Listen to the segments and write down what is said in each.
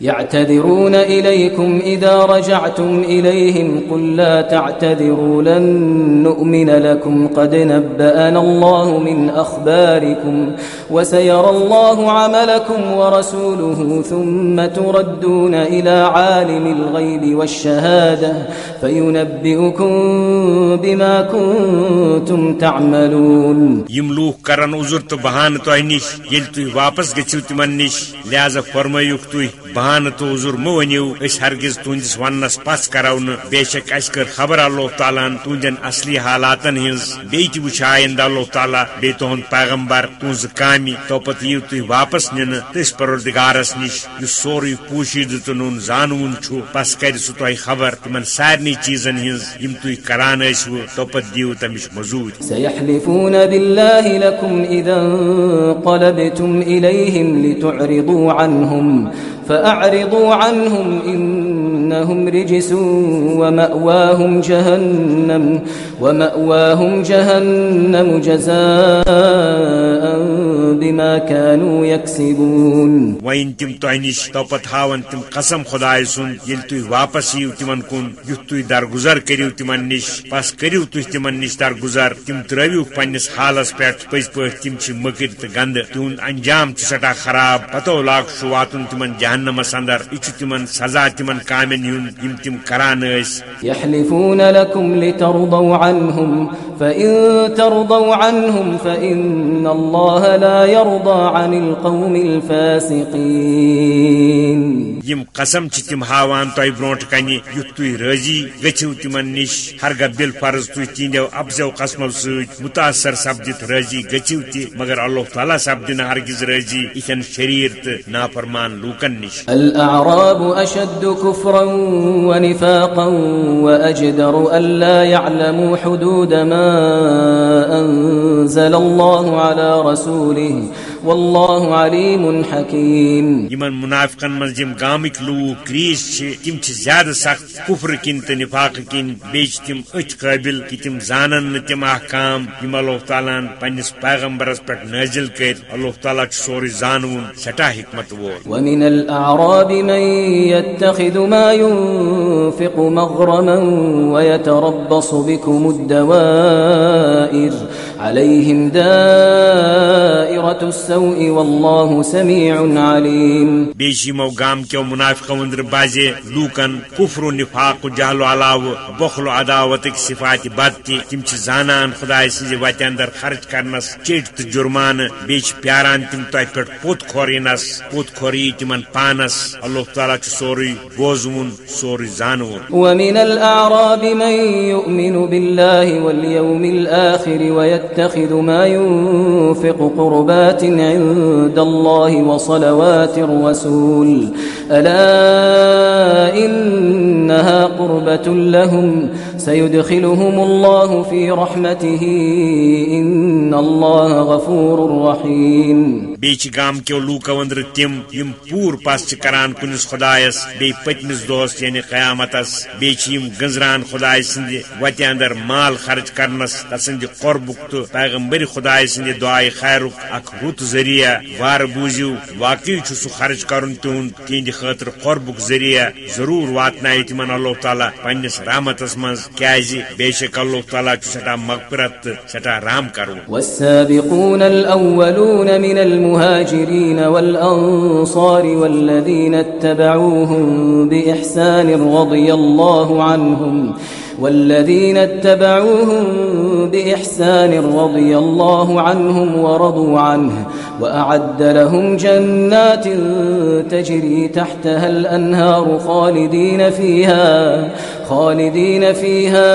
يعتذرون إليكم إذا رجعتم إليهم قل لا تعتذروا، لن نؤمن لكم قد نبأنا الله من أخباركم وسيرى الله عملكم ورسوله ثم تردون إلى عالم الغيب والشهادة فينبئكم بما كنتم تعملون. يملوك كرن عذر تو بہان تو واپس گچھو تمن نش لہذا فرمائیوک تو بہان تو عذر مو ونیو اس ہرگز تہندس ونس پس کرو بے شک اس کر خبر اللہ تعالیٰ تہندین اصلی حالاتن ہز بیت وچھ آئند اللہ تعالیٰ بی تہند پیغمبر تہذ کامی تو پت یو تھی واپس نن تس پروردگارس نش یہ سوری پوشید تو نون زانون چھو، پس کر سہ تہ خبر، تمن سارنی چیزن ہز یم تھی کران ٲسوٕ تو پت دیو تمش مزور سيحلفون بالله لكم إذا انقلبتم إليهم لتعرضوا عنهم فأعرضوا عنهم إن إنهم رجس ومأواهم جهنم ومأواهم جهنم جزاء بما كانوا يكسبون. وين تم تعنيش توپت هاون تم قسم خدای سن يل تو واپس يو تمن كون يت تو درگزر کریو تمن نش، پس کریو تو تمن نش درگزر، تم ترویو پنس حالس پٹ پز پٹ تم چھ مکر تو گند تون انجام چھ سٹا خراب پتو لاگ شو واتن تمن جہنمس اندر، یہ تمن سزا تمن کامن نیون یم تم کران اس لترضوا عنهم فإن ترضوا عنهم فإن الله لا يرضى عن القوم الفاسقين یم قسم چھ تم ہاوان تہ برونٹ یت تھی رضی گچھو تمن نش ہرگہ بل فرض تھی تہندو افزو قسمو ست متاثر سپدت رضی گچھو تہ مگر اللہ تعالیٰ سپدن ہرگز رضی یتھن شریر تو نافرمان لوکن نش۔ الأعراب أشد كفرا ونفاقا وأجدر ألا يعلموا حدود ما أنزل الله على رسوله والله عليم حكيم یمن منافقن من جم گامک لوک کریس چھ تم چھ زیادہ سخت کفر کن تو نفاق کن بیچ تم ات قابل کہ تم زانن نہ تم احکام۔ یم اللہ تعالیٰ پنس پیغمبرس پہ نازل کر اللہ تعالیٰ چھ سوری زانون سٹا حکمت وول۔ ومن الأعراب من يتخذ ما ينفق مغرما ويتربص بكم الدوائر عليهم دائرة السوء والله سميع عليم. بیش یمو گام کیو منافقو اندر بازے لوکن کفر و نفاق و جہل و علاو بخل و عداوتک صفات بد تی تم چھ زانان خدای سنز وت اندر خرچ کرنس چیٹ تو جرمان بیچ پیاران تم تہ پہ پوت کھورینس پوت کھوری تمن پانس اللہ تعالیٰ چھ سوری بوزون سوری زانون. ومن الأعراب من يؤمن بالله واليوم الآخر ويتخذ ما ينفق قربات عند الله وصلوات الرسول. ألا إنها قربة لهم. سيدخلهم الله في رحمته. إن الله غفور رحيم. بیچ گام کیو لوکو اندر تم یم پور پاس چھ کران کنس خدایس بی پتمس دوست یعنی قیامتس بیچ یم گنزران خدای سند وت اندر مال خرچ کرنس تسند قربک تو پیغمبر خدای سند دعای خیرک اک رت ذریعہ وار بوزیو واقعی چھ سو خرچ کرن تون تیند خاطر قربک ذریعہ ضرور واتنائے تمن اللہ تعالی پنس رحمتس مز کیازی بے شک اللہ تعالی چھ سٹا مغفرت سٹا رحم کرو والسابقون الأولون من المهاجرين والأنصار والذين اتبعوهم بإحسان رضي الله عنهم والذين اتبعوهم بإحسان رضي الله عنهم ورضوا عنه وأعد لهم جنات تجري تحتها الأنهار خالدين فيها خالدين فيها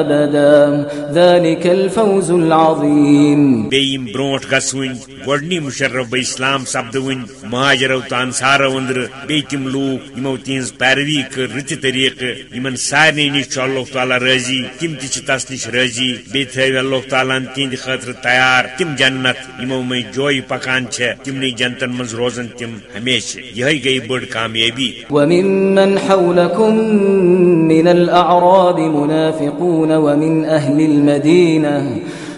أبدا ذلك الفوز العظيم بیم برونٹ گسون گوڑنی مشرف اسلام سپدون مہاجرو تو انصارو اندر بی تم لوک، یمو تہذ پیروی کر رت طریقہ، یمن سارے سارنی نش چھ اللہ تعالیٰ راضی تم تہ تس نش راضی بی تھو اللہ تعالیٰ تہند خاطر تیار تم جنت یمو میں جوئی پکان تمنی جنتن من روزن تم ہمیشہ یہ گئی بڑ کامیابی وممن حولكم من الاعراب منافقون ومن اهل المدينه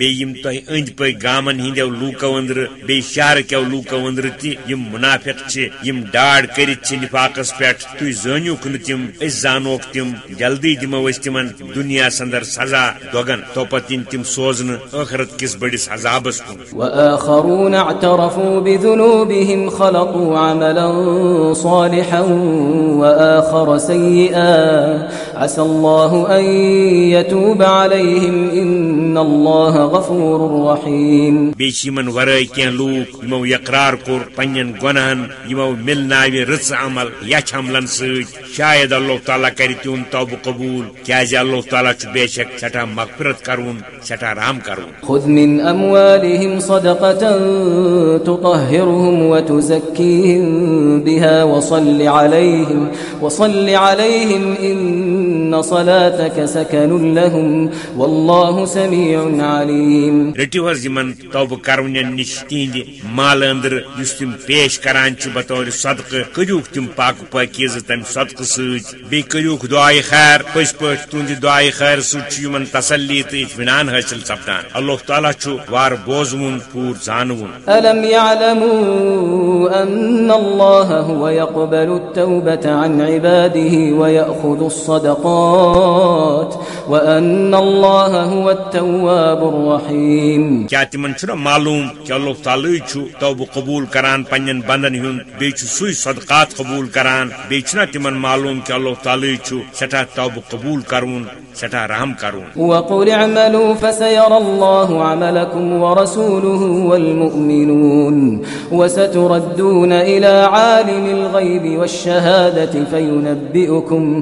بیم تہ اند پہ گامن ہندو لوکو اندر بی شہر کیو لوکو اندر تی، یم منافق چھ یم ڈاڑ کرت چھ نفاقس پیٹھ تھی زانیوک نہ تم اس زانوک تم جلدی دمو اس تمن دنیا سندر سزا دوگن تو پتین تم سوزن اخرت کس بڑس عذابس کن وآخرون اعترفوا بذنوبهم خلقوا عملا صالحا وآخر سيئا، عسى الله أن يتوب عليهم إن الله غفور رحيم. بیش یمن ورائے کین لوک یمو اقرار کور پنن گناہن یمو ملناوی رچ عمل یچ عملن سۭتۍ شاید اللہ تعالیٰ کر تون توبہ قبول کیازِ اللہ تعالیٰ چھ بے شک سٹھا مغفرت کرون سٹھا رحم کرون. خذ من أموالهم صدقة تطهرهم وتزكيهم بها وصل عليهم وصل عليهم إن صلاتك سكن لهم والله سميع عليم رٹو حظ یمن توبہ کرونین نش تہند مال اندر یس تم پیش کران چھ بطور صدقہ کریوک تم پاک پاکیز تم صدقہ سۭتۍ۔ بیٚیہِ کریوک دعائے خیر پٔزۍ پٲٹھۍ تہنٛدِ دعائے خیر چھُ یمن تسلی تہٕ اطمینان حٲصل سپدان۔ اللہ تعالیٰ چھُ وار بوزوُن پوٗر زانوُن۔ ألم يعلموا أن الله هو يقبل التوبة عن عباده ويأخذ الصدقات وأن الله هو التواب الرحيم. کیا تمن چھُنہ معلوم کہ اللہ تعالیٰ چھُ توبہ قبول کران پنن بندن بیٚیہِ چھُ سُے صدقات قبول کران۔ بیٚیہِ چھُنہ تمن معلوم کہ اللہ تعالیٰ چھُ سٹھاہ توبہ قبول کرون سٹھاہ رحم کرون۔ وقل اعملوا فسيرى الله عملكم ورسوله والمؤمنون وستردون إلى عالم الغيب والشهادة فينبئكم,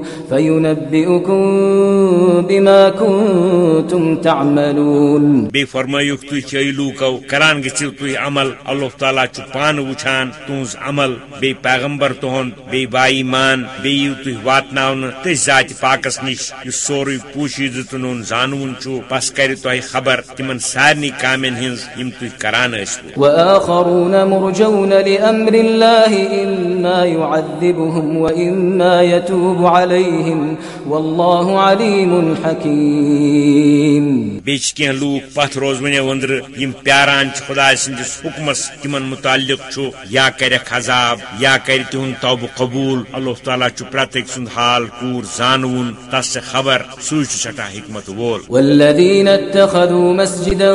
فينبئكم بما كنتم تعملون بی فرمایوک تھی چی لوکو کران گھو تھی عمل اللہ تعالیٰ چھ پان وچھان تہذ عمل بی پیغمبر تہد بی بائی مان بیو تھی واتن تس ذات پاکس نش یہ سوری پوشید تنون زانون چھو بس کر تہ خبر تمن سارنی کامن ہنز یم تھی کران ٲسوٕ وآخرون مرجون لأمر الله إما يعذبهم وإما يتوب عليهم والله عليم حكيم بیچ کی لوک پت روزونے وندر یم پیاران چھ خدا سندس حکمس تمن متعلق چھو یا کرک عذاب یا کر تہن توبہ قبول۔ اللہ تعالیٰ چھ پرتک سند حال پور زانون تس خبر سوچ سٹا حکمت وول۔ والذين اتخذوا مسجدا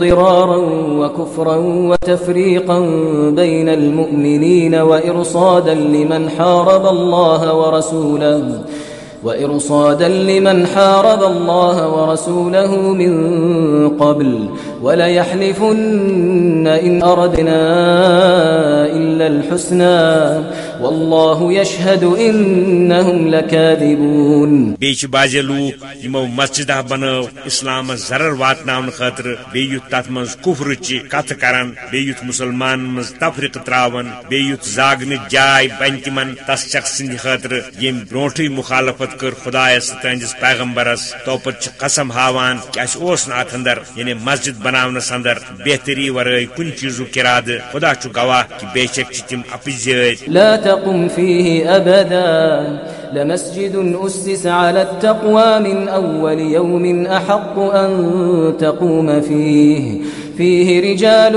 ضرارا وكفرا وتفريقا بين المؤمنين وإرصادا لمن حارب الله ورسوله وإرصادا لمن حارب الله ورسوله من قبل وليحلفن إن أردنا إلا الحسنى والله يشهد إنهم لكاذبون. بیچ بازی لوک یمو مسجدہ بنو اسلام ضرر واتناون خاطر بیت تت مز کفر چی کت کران بیت مسلمان مز تفریق تراون بیت زاگن جائے بن تمن تس شخص سند خاطر یم برونٹھی مخالفت کر خدایس تہندس پیغمبرس توپت چھ قسم ہاوان کہ اس اوس نہ اندر یعنی مسجد بناونس اندر بہتری ورائے کن چیزو کراد خدا چھ گواہ کہ بے شک تم اپزیت لا تقم فيه أبدا لمسجد أسس على التقوى من أول يوم أحق أن تقوم فيه فيه رجال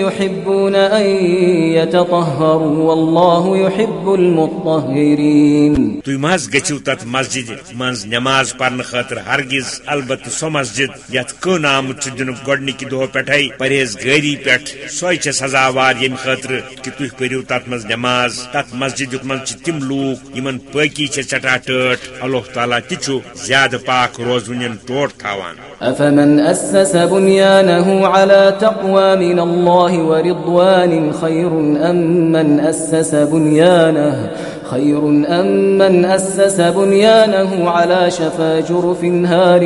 يحبون أن يتطهروا والله يحب المطهرين. تھی مز گھو تت مسجد مز نماز پرن خاطر ہرگز البتہ سو مسجد، یت کو کن آمت دن گۄڈنِکہِ دۄہ پٮ۪ٹھے پرہیز گٲری پٮ۪ٹھ سوے چھِ سزاوار ییٚمہِ خٲطرٕ کہِ تُہۍ پٔرِو تتھ منٛز نماز تتھ مسجد منٛز چھِ تِم لوٗکھ یِمن پٲقی چھِ ژٹا ٹٲٹھ اللہ تعالیٰ تہِ چھُ زیادٕ پاک روزوٕنٮ۪ن ٹوٹھ تھاوان۔ أفمن أسس بنيانه على تقوى من الله ورضوان خير أم من أسس بنيانه خير أم من أسس بنيانه على شفا جرف نهار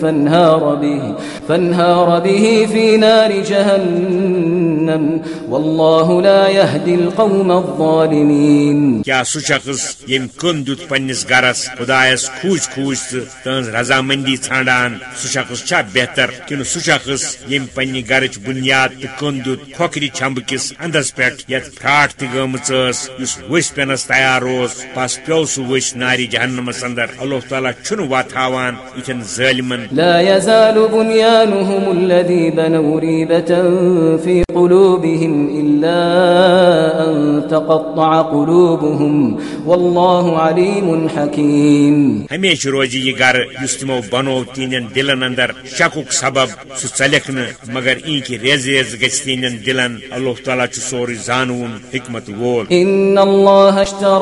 فانهار به, فانهار به في نار جهنم والله لا يهدي القوم الظالمين. کیا سہ شخص یم کن دت پنس گرس خدایس کھوج کھوج تو تہذ رضامندی ژھانڈان۔ سہ شخص چھا بہتر؟ کن سہ شخص یم پنہ گرچ بنیاد تو کن دت کھوکری چھمب کس اندس پہ یت پھراٹ تہ گمچ اس وش پینس تیار روس پس پیو سہ وش ناری جہنمس اندر اللہ تعالیٰ چھن وات ہاوان یتھن ظالمن۔ لا يزال بنيانهم الذي بنوا ريبة في قلوبهم إلا أن تقطع قلوبهم۔ والله عليم حكيم ہمیشہ روزی یہ اس تمو بنو تین دلن اندر شکک سبب سہ ثلک ن مگر این کی ریز ریز دلن۔ اللہ تعالیٰ چھ سوری زانون حکمت وول۔ إن الله اشترى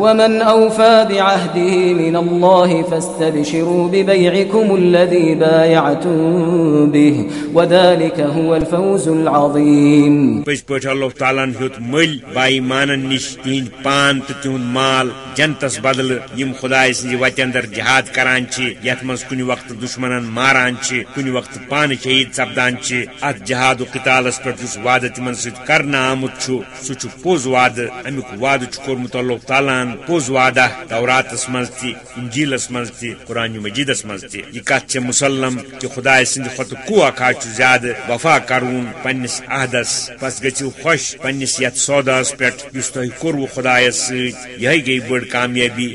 ومن أوفى بعهده من الله فاستبشروا ببيعكم الذي بايعتم به، وذلك هو الفوز العظيم. پز پہ اللہ تعالیٰ ہیوت مل بائی مانن نش تہند پان تو مال جنتس بدل، یم خدا سند وتہ اندر جہاد کران چی، یت مز کن وقت دشمنن ماران چی کن وقت پان شہید سپدان چی، ات جہاد و قتالس پہ اس وعدہ تمن ست کرنا آمت سہ پوز وعدہ امیک وعدہ کورمت اللہ تعالیٰ پوز وعدہ توراتس مز تہ انجیلس مز تہ قرآن مجیدس مز تہ یہ کت مسلم کہ خدا سند خط کو اکھا زیادہ وفا کرون پنس عہدس پس گژھو خوش پنس یت سوداس پہ اس تہ کورو خدایس ست یہ گئی بڑ کامیابی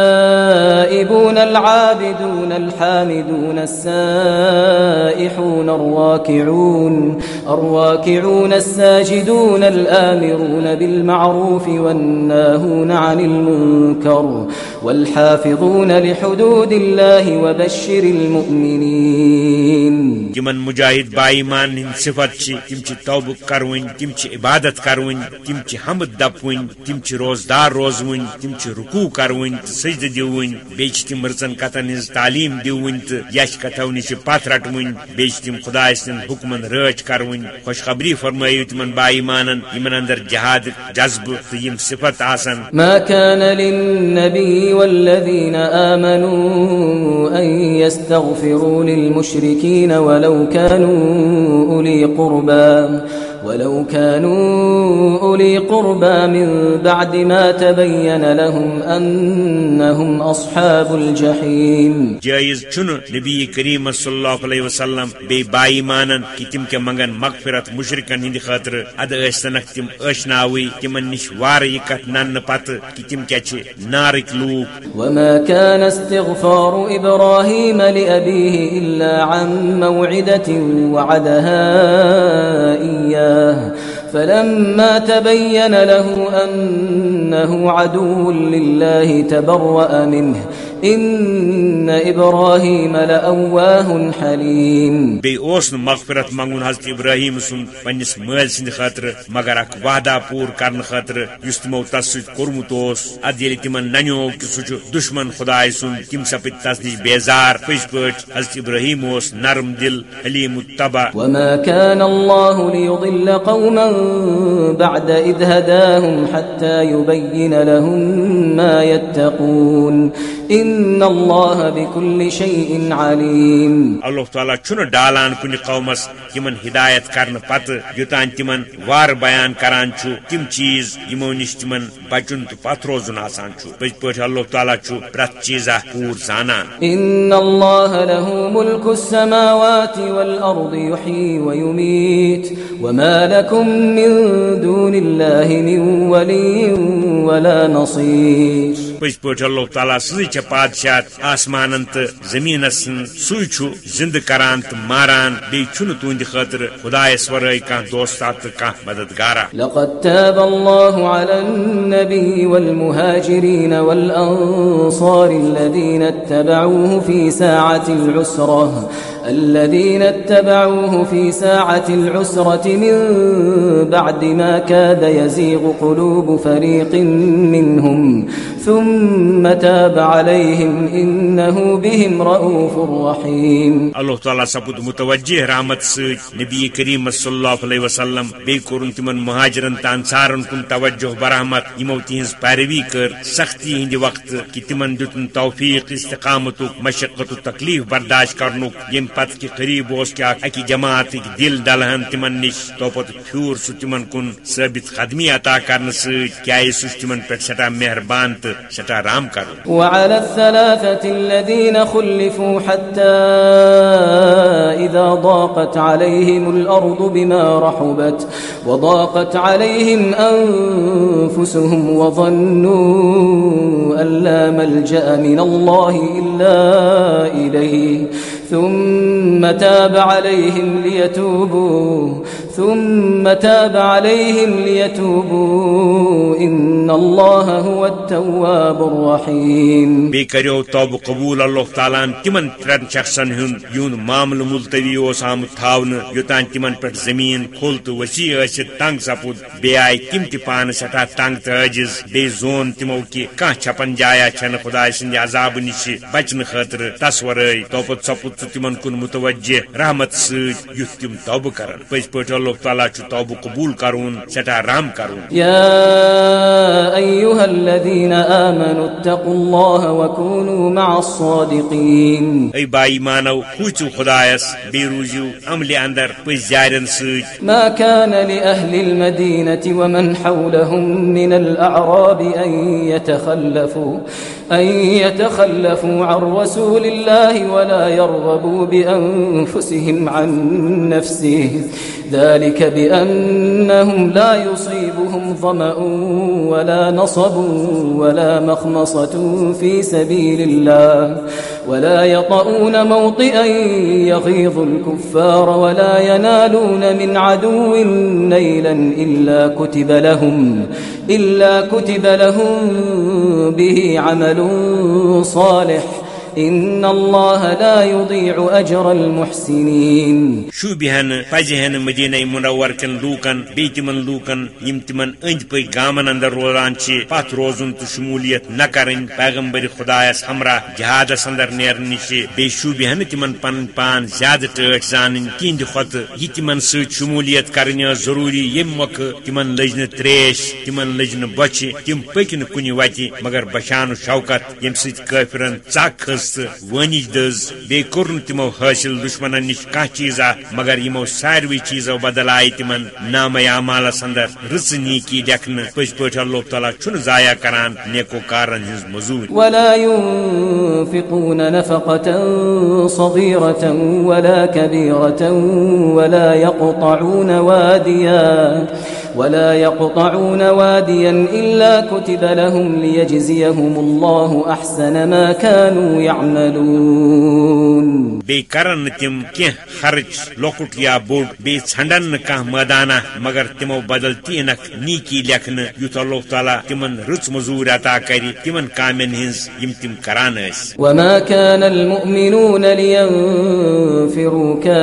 التائبون العابدون الحامدون السائحون الراكعون الراكعون الساجدون الآمرون بالمعروف والناهون عن المنكر والحافظون لحدود الله وبشر المؤمنين جمن مجاہد بائی ہند صفت تم توبہ کرون تم عبادت کرون تم حمد دپون تم روزدار روزون تم رکوع کرون سجد دون بیچ تم مرچن کتن ہز تعلیم دون تو یش کتو نش پت رٹون بیچ تم خدا سن حکمن رچ کرون خوشخبری فرمائیو تم بائی مانن یمن اندر جہاد، جذب تو یم صفت اعظم ما كان للنبي والذين امنوا ان يستغفروا للمشركين ولو كانوا اولي قربا ولو كانوا أولي قربا من بعد ما تبين لهم أنهم أصحاب الجحيم. جائز چن نبی کریم صلی اللہ علیہ وسلم بے بائی مانن کہ تم کے منگن مغفرت مشرکن ہند خاطر اد ٲسنکھ تم ٲشناوٕے تمن نش وار یہ کت نن پتہ کہ تم کیا چھ نارک لوک. وما كان استغفار إبراهيم لأبيه إلا عن موعدة وعدها إياه. الله فلما تبين له أنه عدو لله تبرأ منه ان ابراہیم لأواه حلیم بی اوس مغفرت منگون حضرت ابراہیم سن پنس مل سند خاطر مگر اک وعدہ پور کرن خاطر یس تمو تس ست کورمت اوس۔ اد یل تمن ننیو کہ سہ دشمن خدائے سن تم سپت تس نش بیزار پز پٹ حضرت ابراہیم اوس نرم دل حلیم التبا۔ وما كان الله ليضل قوما بعد إذ هداهم حتى يبين لهم ما يتقون ان اللہ بكل شيء علیم اللہ تعالیٰ چھن ڈالان کن قومس تمن ہدایت کرن پتہ یوتان تمن وار بیان کران چھو تم چیز یمو نش تمن بچن تو پت روزن آسان چھو پز پہ اللہ تعالیٰ چھو پرت چیزہ پور زانان۔ ان اللہ له ملک السماوات والارض يحيي ويميت وما لكم من دون الله من ولي ولا نصير۔ پز پہ اللہ تعالیٰ سی پادشاہ آسمان تو زمین سوئی زند کران تو ماران بیچن تہند خاطر خدائس ورائے کان دوستات تو کان مددگارا لقد تاب الله على النبي والمهاجرين والأنصار الذين اتبعوه في ساعة العسرة. الذين اتبعوه في ساعة العسرة من بعد ما كاد يزيغ قلوب فريق منهم ثم تاب عليهم إنه بهم رؤوف رحيم. اللہ تعالیٰ سپد متوجہ رحمت ست نبی کریم صلی اللہ علیہ وسلم بی کورن تمن مہاجرن تو انصارن کن توجہ برحمت یمو تہذ پیروی کر سختی ہند وقت کہ تمن دتن توفیق، استقامت مشقت تکلیف برداشت کرنک یم پت کہ قریب اس کیا اکی جماعت دل ڈلہن تمن نش تو پت پھور سہ تمن کن ثابت قدمی عطا کرنے ست کیا سہ تمن پہ سٹھا مہربان تو سٹھا رام کر وعلى الثلاثة الذين خلفوا حتى إذا ضاقت عليهم الأرض بما رحبت وضاقت عليهم أنفسهم وظنوا أن لا ملجأ من الله إلا إليه ثم تاب عليهم ليتوبوا ثم تاب عليهم ليتوبوا. إن الله هو التواب الرحيم. بكريو توب قبول الله تعالى تمن ترن شخصن هن يون معامل ملتوي اوس آمت تھاون يوتان تمن پٹ زمین کھول تو وسیع ٲسِتھ تنگ سپود بیٚیہِ آیہِ تِم تہِ پانہٕ سٮ۪ٹھاہ تنگ تہٕ عٲجِز زون تِمو کہِ کانٛہہ چھپن جایا چھنہٕ خۄداے سٕنٛدِ عذاب نِش بچنہٕ خٲطرٕ تس ورٲے توپت سپُد سُہ تمن کُن متوجہ، رحمت سۭتۍ یُتھ تِم توبہٕ کرن۔ پٔزۍ پٲٹھۍ اللہ تعالیٰ توبہٕ قبوٗل کرُن سٮ۪ٹھاہ رحم کرُن يا أيها الذين آمنوا اتقوا الله وكونوا مع الصادقين اے بائی مانو کھوٗژِو خۄدایس بیٚیہِ روٗزِو عملہِ اندر پٔزۍ جارٮ۪ن سۭتۍ ما كان لأهل المدينة ومن حولهم من الأعراب أن يتخلفوا أن يتخلفوا عن رسول الله ولا يرغبوا بأنفسهم عن نفسه۔ ذلك ذلك بأنهم لا يصيبهم ظمأ ولا نصب ولا مخمصة في سبيل الله ولا يطؤون موطئا يغيظ الكفار ولا ينالون من عدو نيلا إلا كتب لهم إلا كتب لهم به عمل صالح إن الله لا يضيع أجر المحسنين. شوبہن پزہن مدینہ منور کن لوکن بی تمن لوکن یم تمن اند پی گامن اندر روزان چھ پت روزن تو شمولیت نہ کرن پیغمبر خدایس ہمراہ جہادس اندر نیرن نش بی شوبہن تمن پن پان زیادہ ٹھٹ زانن کیند خط یہ تمن ست شمولیت کرن ضروری یم موقع تمن لجن تریش تمن لجن بچ تم پکن کن وتہ مگر بشان شوکت یم ست کافرن ژک کھس ونج دز بی کورن تمو حاصل دشمنن نش کھانا چیزا، مگر یمو ساروی چیزو بدل آئی تمن نام اعمالس اندر رچ نیکی لیکھن پز پہ اللہ تعالیٰ چھ ضائع کران نیکو کارن ہز مزور ولا ينفقون نفقة صغيرة ولا كبيرة ولا يقطعون واديا. ولا يقطعون واديا إلا كتب لهم ليجزيهم الله أحسن ما كانوا يعملون. بی کرن تم کی خرچ لوکٹ یا بوڑ بی ژھنڈن کھانا مٲدانہ مگر تمو بدل تینک نیکی لیکھن یُتھ اللہ تعالیٰ تمن رٕژ مزور عطا کر تمن کامین ہنز یم تم کران ٲسۍ وما كان المؤمنون لينفروا كافة.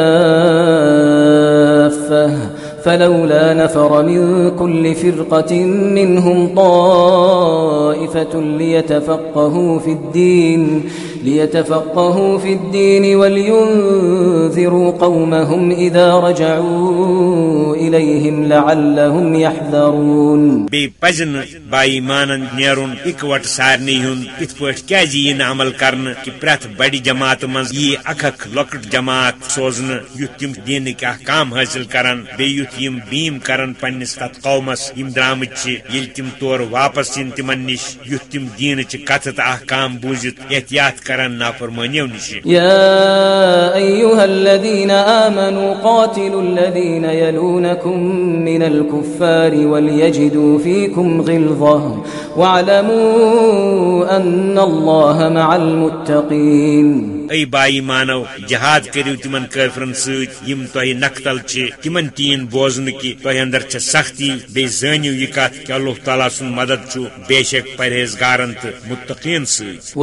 فلولا نفر من كل فرقة منهم طائفة ليتفقهوا في الدين، ليتفقهوا في الدين ولينذروا قومهم إذا رجعوا إليهم لعلهم يحذرون. بی پزن بائی مانن نیرن اکوٹ سارنی ہن ات پٹ کیازِ ین عمل کرن کہ پرت بڑی جماعت یہ اکھ اکھ لکٹ جماعت سوزن یُتھ تم دینک احکام حاصل کرن بی یُتھ یم بیم کرن پنس تت قومس یم درامت چھ یل تم تور واپس ین تمن نش یُتھ تم دینچ کتھ تہ احکام بوزت احتیاط کرن نافرمانیو نش يا أيها الذين آمنوا قاتلوا الذين يلون يستخفونكم من الكفار وليجدوا فيكم غلظة واعلموا أن الله مع المتقين اے بائی مانو، جہاد کرو تمن قفرن ست تہ نقتل تمن تین بوزن کہ تہ اندر چھ سختی بی زانیو یہ کت کہ اللہ تعالیٰ سن مدد چھ بے شک پرہیزگارن تو متقین ست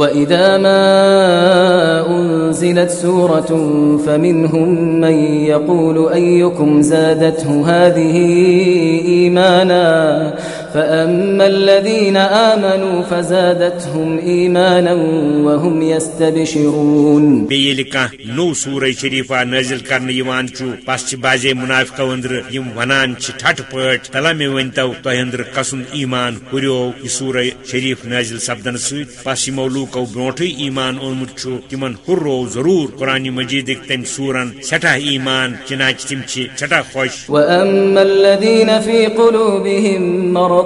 فأما الذين آمنوا فزادتهم إيمانا وهم يستبشرون بیل کان نو سورہ شریفہ نازل کرنے یوان چھ پس چھ بازے منافقو اندر یم ونان چھ ٹھٹ پٹ تلا میں ونتو اندر قسم ایمان ہریو یہ سورہ شریف نازل سپدن ست پس یمو لوکو برونٹھے ایمان اونمت چھ تمن ہرو ضرور قرآن مجید تم سورن سٹھا ایمان چنانچہ تم چھ خوش۔ وأما الذين في قلوبهم مرض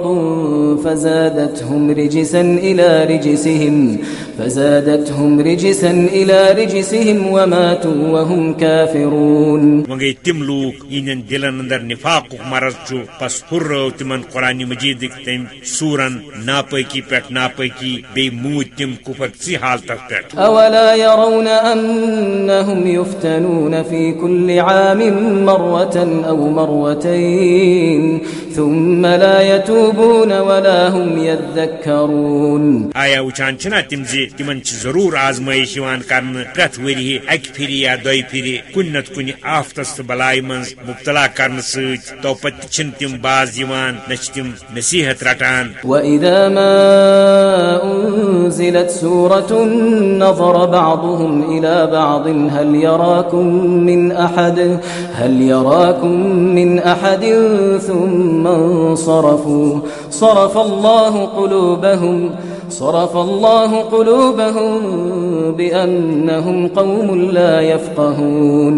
فزادتهم رجسا إلى رجسهم فزادتهم رجسا إلى رجسهم وماتوا وهم كافرون. وگئی تم لوگ ان دلن اندر نفاق مرض چھ پس ہرو تمن قرآن مجید تم سورن ناپاکی پٹ ناپاکی بی موت تم کفر سی حالت پٹ أولا يرون أنهم يفتنون في كل عام مرة أو مرتين ثم لا يتوبون ولا هم يذكرون. آیا وچان چھنا تم زی؟ تمن ضرور آزمائش یوان کرن۔ وری اک پھری یا دوی پھری۔ کن نت کن آفتس تو بلائی من مبتلا کرن ست تو تم باز یوان تم نصیحت رٹان۔ وإذا ما أنزلت سورة نظر بعضهم إلى بعض هل يراكم من أحد، هل يراكم من أحد ثم انصرفوا۔ صرف الله قلوبهم صرف الله قلوبهم بأنهم قوم لا يفقهون.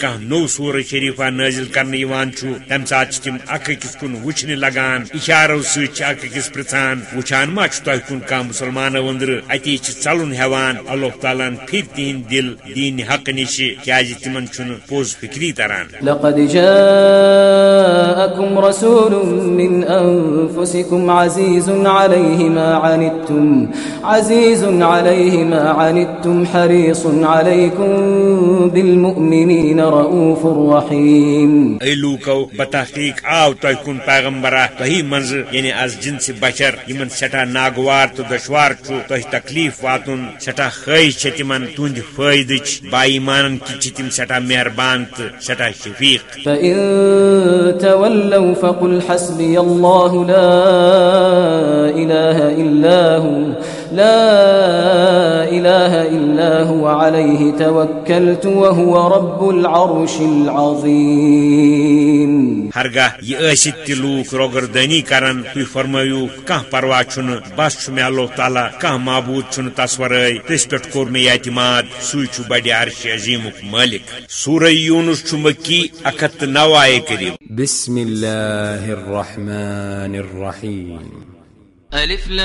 کان نو سورہ شریفہ نازل کرنے یوان چھو تم سات تم اک اکس کن وچھنے لگان اشارو ست اک اکس پرچان وچھان ما چھ تہ کن کا مسلمان اندر اتی چھ چلن ہیوان اللہ تعالیٰ پھر تین دل دین حق نش کیاز تمن چھن پوز فکری تران. لقد جاءكم رسول من أنفسكم عزيز عليه ما عنتم عزيز عليه ما عنتم. حريص عليكم بالمؤمنين رؤوف رحيم. اے لوکو بتحقیق آو تہ کن پیغمبرا تہی منز یعنی از جنس بشر یمن سٹھا ناگوار تو دشوار چھو تہ تکلیف واتن سٹھا خواہش چھ تمن تہند فائدچ با ایمانن کی چھ تم سٹھا مہربان تو شفیق. فإن تولوا فقل حسبي الله لا إله إلا هو لا إله إلا هو عليه توكلت وهو رب العرش العظيم. ہرگاہ یہ ٲسِتھ تہِ لوٗکھ روگردٲنی کران تُہۍ فرمٲیِو کانٛہہ پرواہ چھُنہٕ بس چھُ مےٚ اللہ تعالیٰ کانٛہہ معبوٗد چھُنہٕ تس ورٲے تٔسۍ پٮ۪ٹھ کوٚر مےٚ اعتماد سُے چھُ بڑِ عرشِ عظیٖمُک مٲلِک سورہ یوٗنس چھُ مکی اکھ ہتھ تہٕ نو آیے کٔرِو بسم الله الرحمن الرحيم ألف لام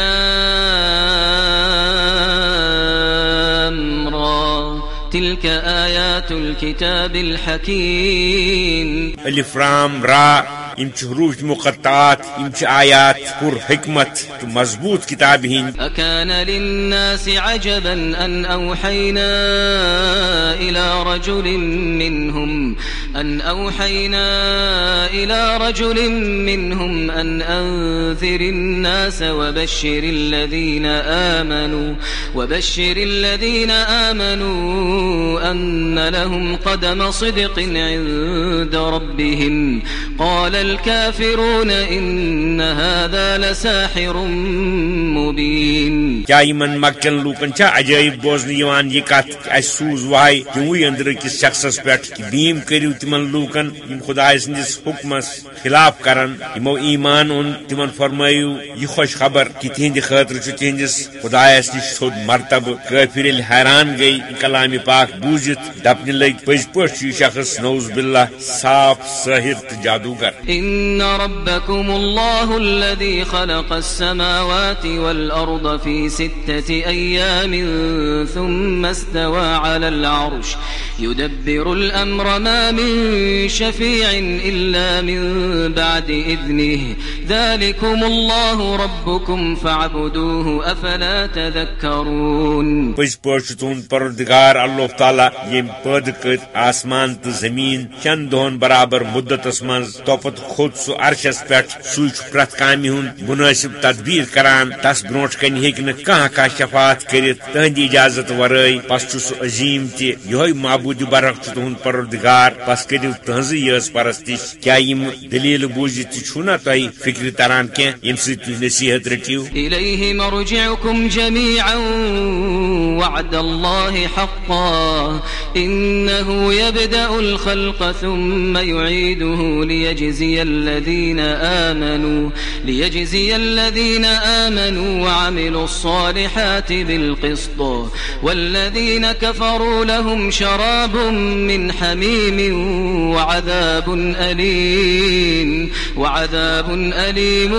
را. تلك آيات الكتاب الحكيم. الف رام را. چھِ حروف مقطعات یم چھِ آیات پر حکمت تہٕ مضبوط کتاب ہِنٛدۍ أكان للناس عجبا أن أوحينا إلى رجل منهم أن أوحينا إلى رجل منهم أن أنذر الناس وبشر الذين آمنوا وبشر الذين آمنوا أن لهم قدم صدق عند ربهم. قال الكافرون إن هذا لساحر مبين. کیا یمن مکن لوکن چھا عجائب بوزن یوان یہ کت کہ اس سوز واے تموی اندر أکس شخصس پٮ۪ٹھ کہ بیم کٔرِو تمن لوکن یم خدای سندس حکمس خلاف کرن، یمو ایمان اون تمن فرمٲیِو یہ خوش خبر کہ تہندِ خٲطرٕ چھُ تہندس خدایس نش تھوٚد مرتبہ کٲفر ییٚلہِ حیران گٔے کلام پاک بوٗزِتھ دپنہِ لٔگۍ پٔزۍ پٲٹھۍ چھُ یہِ شخص نوز باللہ صاف سٲحر تہٕ جادوگر. إن ربكم الله الذي خلق السماوات والأرض في ستة أيام ثم استوى على العرش يدبر الأمر ما من شفيع إلا من بعد إذنه. ذلكم الله ربكم فاعبدوه أفلا تذكرون. پز پہ تہد پردگار اللہ تعالیٰ، یم پید کر آسمان تو زمین، چند دہن برابر مدتس من توپت کھوت سہ عرشس پہ سہ پریت کامہ ہند مناسب تدبیر کران، تس برو کن ہوں کھانا شفات کرت تہند اجازت ورائے پس سہ عظیم تی تہ معبود برق تہد پردگار پس کرو تہذ یس پرستش۔ کیا یم دلیل بوزت چھنا تہ فکر تران کی یم ست نصیحت رٹیو إليه مرجعكم جميعا وعد الله حقا إنه يبدأ الخلق ثم يعيده ليجزي الذين آمنوا ليجزي الذين آمنوا وعملوا الصالحات بالقسط والذين كفروا لهم شراب من حميم وعذاب أليم وعذاب أليم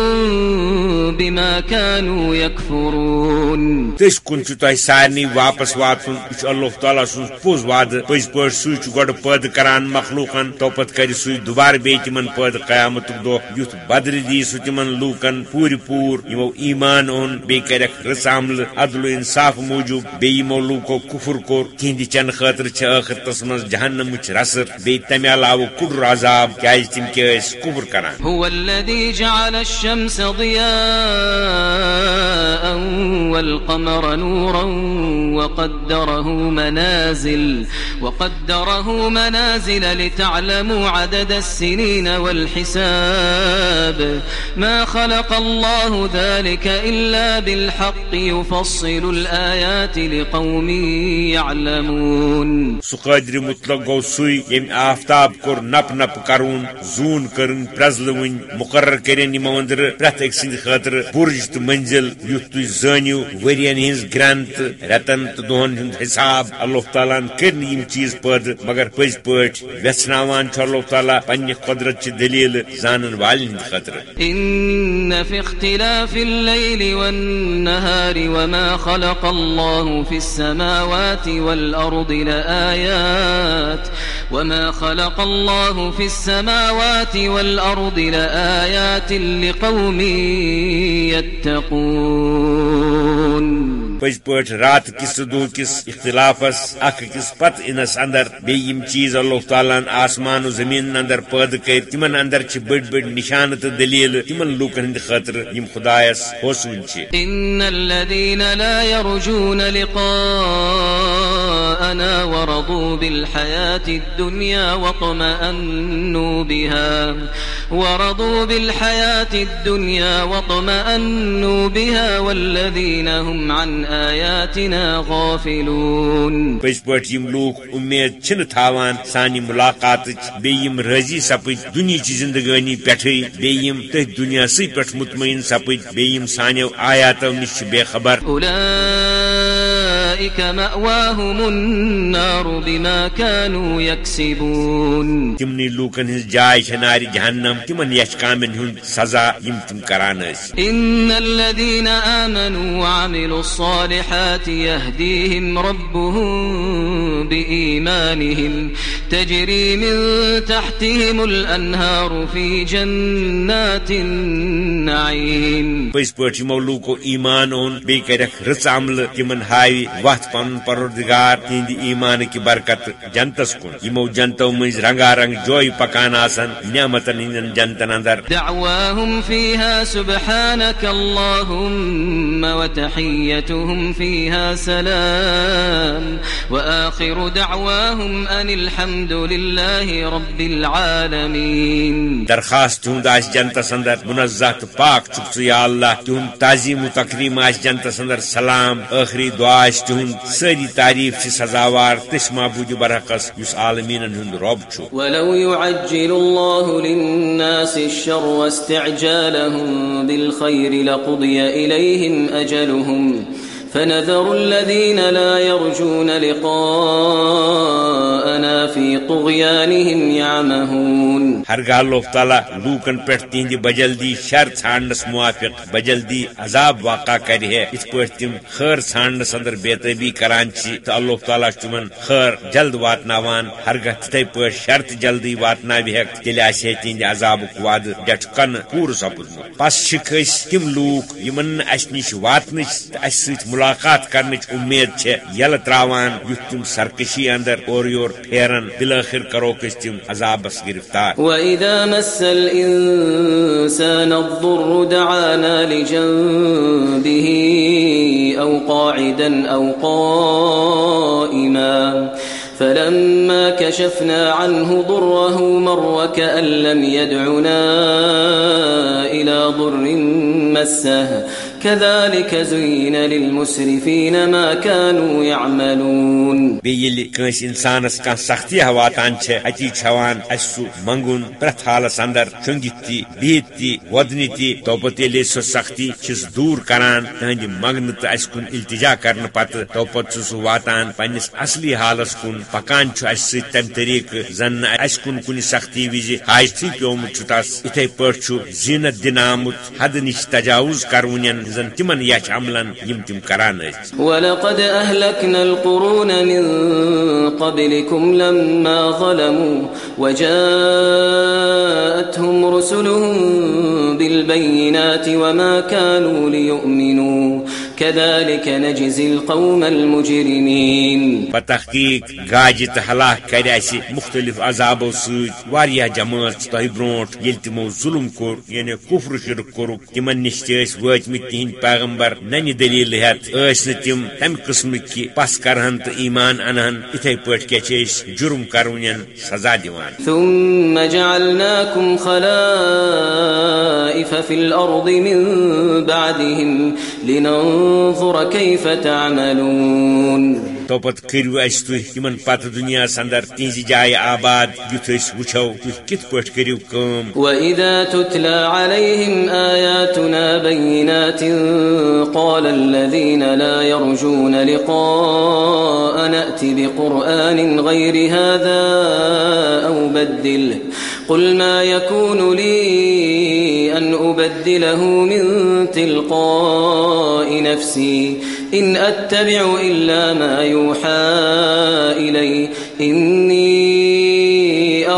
بما كانوا يكفرون. تس کن تہ سارے واپس واتن، یہ اللہ تعالیٰ سن پوز وعد پز پہ سہ گۄڈٕ پٲدٕ کران مخلوقن، توپت کر سہ دوبارٕ بیٚیہِ تمن پٲدٕ قیامتُک دۄہ، یُتھ بدر دی سہ تمن لوٗکن پوٗرِ پوٗر یِمو ایمان اوٚن، بیٚیہِ کرکھ رٕژ عملہٕ، عدل و انصاف موٗجوٗب، بیٚیہِ یِمو لوٗکو کُفر کوٚر، تِہنٛدِ چنہٕ خٲطرٕ چھِ ٲخرتس منٛز جہنمٕچ رسر، بیٚیہِ تمہِ علاوٕ کُڈُر عذاب کیازِ تِم ٲسۍ کُفر کران هو الذي جعل الشمس ضياء والقمر نورا وقدره منازل وقدره منازل لتعلموا عدد السنين والحساب. ما خلق الله ذلك إلا بالحق يفصل الآيات لقوم يعلمون. سہ قادر مطلق گو سُے ییٚمۍ آفتاب کوٚر نپ نپ کرون، زوٗن کٔرٕن پرٛزلوٕنۍ مُقرر کٔرِنۍ یِمو أنٛدرٕ پرٛٮ۪تھ أکۍ سٕنٛدِ خٲطرٕ برج تہٕ منزل یُتھ تُہۍ زٲنِو ؤرین ہٕنٛز گرن تہٕ رٮ۪تن تہٕ دۄہن ہُنٛد حساب، اللہ تعالیٰ ہن کٔرۍ نہٕ یِم چیٖز پٲدٕ مگر پٔزۍ پٲٹھۍ ویژھناوان چھُ اللہ تعالیٰ پننہِ قۄدرت چہِ دٔلیٖلہٕ زانن والٮ۪ن ہٕنٛدِ خٲطرٕ إن في اختلاف الليل والنهار وما خلق الله في السماوات والأرض لآيات وما خلق الله في السماوات والأرض لآيات لقوم يتقون. پٔزۍ پٲٹھۍ رات کِس دۄہ کِس اختلافس اکھ أکِس پتہٕ اِنس اندر بیٚیہِ یِم چیٖز اللہ تعالیٰ آسمان و زمین اندر پٲدٕ کٔرۍ تِمن اندر چھِ بٔڑۍ بٔڑۍ نشانہٕ تہٕ دٔلیٖلہٕ تِمن لوٗکن ہٕنٛدِ خٲطرٕ یِم خدایس ہوسوٕنۍ چھِ۔ إن الذين لا يرجون لقاءنا ورضوا بالحياة الدنيا واطمأنوا بها ورضوا بالحياة الدنيا واطمأنوا بها والذين هم عن آياتنا غافلون پٔزۍ پٲٹھۍ یِم لوٗکھ اُمید چھِنہٕ تھاوان سانہِ مُلاقاتٕچ بیٚیہِ یِم رٲضی سپٕدۍ دُنہِچہِ زندگٲنی پٮ۪ٹھٕے بیٚیہِ یِم تٔتھۍ دُنیاہسٕے پٮ۪ٹھ مطمعین سپٕدۍ بیٚیہِ یِم سانیو آیاتو نِش بے خبر۔ أولئك مأواهم النار بما كانوا يكسبون تمنٕے لوٗکن ہٕنٛز جاے چھےٚ نارِ جہنم تِمن یش کامٮ۪ن ہُنٛد سزا یِم تِم کران ٲسۍ۔ إن الذين آمنوا وعملوا الصالحات يهديهم ربهم بإيمانهم تجري من تحتهم الأنهار في جنات النعيم پٔزۍ پٲٹھۍ یِمو لوٗکو ایمان اوٚن بیٚیہِ کرکھ رٕژ عملہٕ تِمن ہاوِ وتھ پنُن پروردگار تِہنٛدِ ایمانٕکۍ برکت جنتس کُن۔ یِمو جنتو مٔنٛزۍ رنگا رنگ جوے پکان آسن۔ نعمتن ہٕنٛدٮ۪ن جنتن اندر۔ دعواهم فيها سبحانك اللهم وتحيتهم فيها سلام۔ وآخر دعواهم أن الحمد لله رب العالمين درخواست تہد آس جنتس اندر۔ منزہ پاک چک ژٕ یا اللہ۔ تہد تعظیم و تقریم آس جنتس اندر۔ سلام ٲخری دعا آس تہد ساری تعریف چھ سزاوار تس معبود برحقس یس عالمین ہند رب چھ ولو يعجل الله للناس الشر واستعجالهم بالخير لقضي إليهم أجلهم فنذر الذين لا يرجون لقاءنا في طغيانهم يعمهون. ہرگاہ اللہ تعالیٰ لوکن پہ تہندِ بجلدی شر ژھانڈنس موافق بجلدی عذاب واقع کرِ ہے۔ ات پہ تم خیر ژھانڈنس اندر بےتابی کران تو اللہ تعالیٰ تمن خیر جلد واتناوان ہرگاہ تتھے پہ شرط جلدی واتنو ہیک تیل آس تہند عذابک وعد ڈٹ کن پور سپدمت پس چھ تم لوک، یمن اس نش واتنچ اس ست ملاقات کرنچ امید یل تراوان یت تم سرکشی اندر اور یور پھیرن۔ بلاخر کرو کس تم عذابس گرفتار۔ وإذا مس الإنسان الضر دعانا لجنبه أو قاعدا أو قائما فلما كشفنا عنه ضره مر كأن لم يدعنا إلى ضر مسه كذلك زين للمسرفين ما كانوا يعملون. بیل کنس انسانس کان سختی واتان اتی چھوان اس سو منگون پرت حالس اندر چنگت تی بہت تی ودنی سو سختی چس دور کران، تہند مگن تو اس کن التجا کرن پت توپت سو واتان پنس اصلی حالس کن، پکان چھ اس تم طریق زن اس کن کن سختی ویزی حاجتی پیومت چھتاس اتھے پٹ چھ زینت دن آمت، حد نش تجاوز کرونین زن تمن یچ عملن یم تم کران ولقد اهلكنا القرون من قبلكم لما ظلموا وجاءتهم رسلهم بالبينات وما كانوا ليؤمنوا. كذلك نجزي القوم المجرمين. گاج تو ہلاک کر مختلف عذابو سیا جماعت تہ بروٹ یل تمو ظلم کور یعنی کفر شرک کور تمن نش واتمت تہند پیغمبر نن دلیل ہت اس تم تم قسم کی پس کرہن تو ایمان انہن اتھے پٹ چیش جرم کرونین سزا دیوان ثم جعلناكم خلائف في الارض من بعدهم لننظر كيف تعملون تو پت کرو اس تمن پت دنیا اندر تہذ جائے آباد یت وچو تھی کت پہ کرو کم وَإِذَا تُتْلَى عَلَيْهِمْ آيَاتُنَا بَيِّنَاتٍ قَالَ الَّذِينَ لَا يَرْجُونَ لِقَاءَ نَأْتِ بِقُرْآنٍ غَيْرِ هَذَا أَوْ بَدِّلْهِ قُلْ مَا يَكُونُ لِي أَنْ أُبَدِّلَهُ مِنْ تِلْقَاءِ نَفْسِي. إن أتبع إلا ما يوحى إلي. إني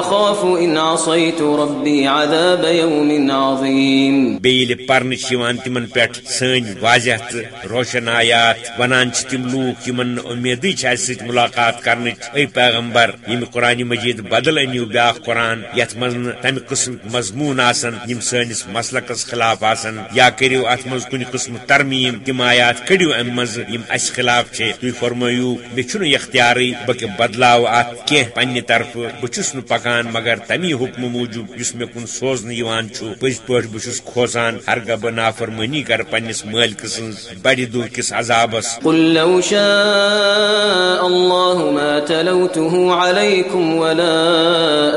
اخاف ان عصيت ربي عذاب يوم عظيم. بیل پرن شیوان تمن پٹ سن واضح روشن آیات ونان چھ تم لوک یمن امیدی چھ اس ملاقات کرن اے پیغمبر یم قران مجید بدل انیو بیا قران یت من تم قسم مضمون آسن یم سنس مسلکس خلاف آسن. یا کریو ات مز کن قسم ترمیم تم آیات کڑیو ام مز یم اس خلاف چھ تو فرمایو مے اختیاری بک بدلاو ات کی پنہ طرف بچس نہ پکان. کران مگر تمی حکم موجود اس میں کن سوزن یوان چھو پز پہ بس کھوسان ہرگہ بہ نافرمانی کر پنس مالک سن بڑ دہ کس عذابس قل لو شاء الله ما تلوته عليكم ولا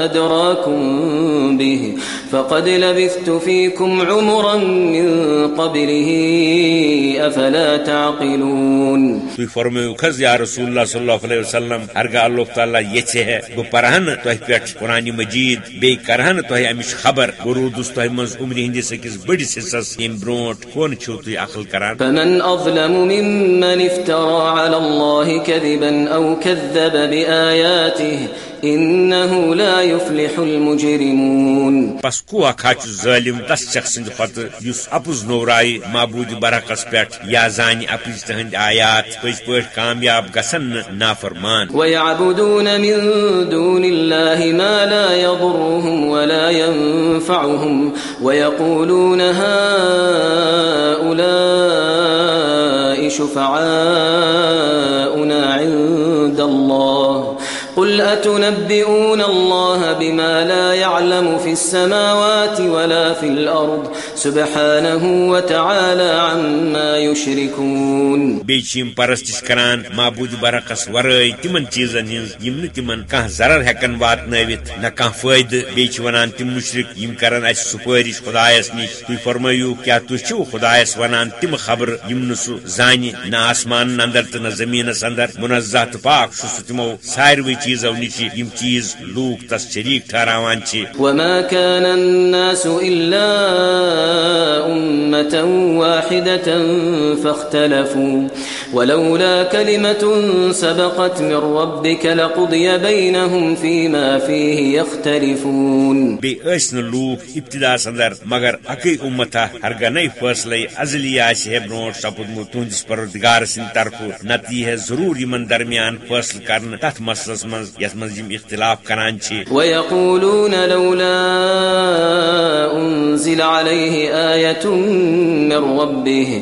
أدراكم به۔ فقد لبثت فيكم عمرا من قبله أفلا تعقلون تو فرمو خز یا رسول اللہ صلی اللہ علیہ وسلم ہرگاہ اللہ تعالی یچے ہے بہ پرہن تہ پٹ قرآن مجید بی کرہن تہ امش خبر برودس تہ مز عمر ہندس اکس بڑس حصس یم بروٹ کون چھو تہ عقل کران فمن اظلم ممن افترى على الله كذبا او كذب بآياته انه لا يفلح المجرمون. پس کو اکھاچ ظالم تس شخص پت یس اپز نورائی معبود برعکس پٹ یا زانی اپز تہند آیات پز پٹ کامیاب گسن نافرمان۔ ويعبدون من دون الله ما لا يضرهم ولا ينفعهم ويقولون هؤلاء شفعاؤنا عند الله قل أتنبئون الله بما لا يعلم في السماوات ولا في الأرض سبحانه وتعالى عما يشركون. بیم پرستش کران معبود برعکس ورائے تمن چیزن ہز یم تمن کان ضرر ہیکن واتنوت نہ کان فائدہ بیچ ونان تم مشرک یم کرن اس سپارش خدایس نش تھی فرمایو کیا تھی چھو خدایس ونان؟ تم خبر یم نہ سہ نہ آسمان اندر تو نہ زمین اندر۔ منزہ تو پاک سہ تمو ساروی چیزو نش یم چیز لوگ تس شریک ٹھہراوان چھ وما كان الناس إلا أمة واحدة فاختلفوا. ولولا كلمة سبقت من ربك لقضي بينهم فيما فيه يختلفون. نہٕ لوٗکھ ابتداس اندر مگر اکے امتا آسہِ ہے برونٛٹھ سپُدمُت تُہنٛدِس پروردگار سٕنٛدِ طرفہٕ نتہٕ یی ہے ضروٗر یِمن درمیان فٲصلہٕ کرنہٕ تتھ مسلس یتھ منٛز یِم اختلاف کران چھِ ويقولون لولا أنزل عليه آية من ربه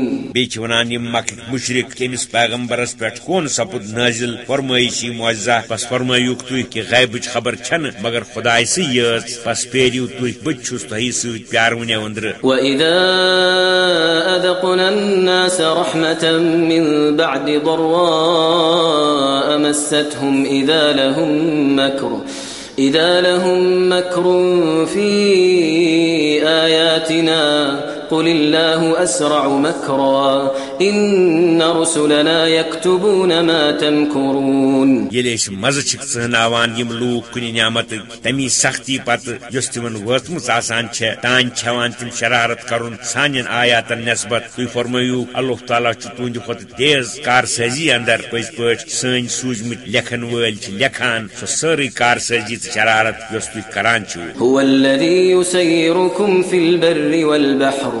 بیچ ونان یم مکھ مشرق کمس پیغمبرس پہ کون سپد نازل فرمائشی معجزہ بس فرمائیوک تھی کہ غیبچ خبر چھن، مگر خدا سی یت بس پیریو تھی بت چھس تہی ست پیار ونیا وندر. وإذا أذقنا الناس رحمة من بعد ضراء مستهم إذا لهم مكر. إذا لهم مكر في آياتنا قل الله أسرع مكرا إن رسلنا يكتبون ما تمكرون یل مزہ چھ ژھناوان یم لوگ کن نعمت تمی سختی پتہ یس تمن وٲژمٕژ آسان چھ تان چھوان تم شرارت کرن سانین آیاتن نسبت تھی فرمایو اللہ تعالیٰ چھ تہند کھت تیز کار سازی اندر پز پٲٹھۍ سٲنۍ سوٗزمٕتۍ لیکھن وٲلۍ چھِ لیکھان سۄ سٲرٕے کار سازی شرارت یۄس تُہۍ کران چھِو هو الذي يسيركم في البر والبحر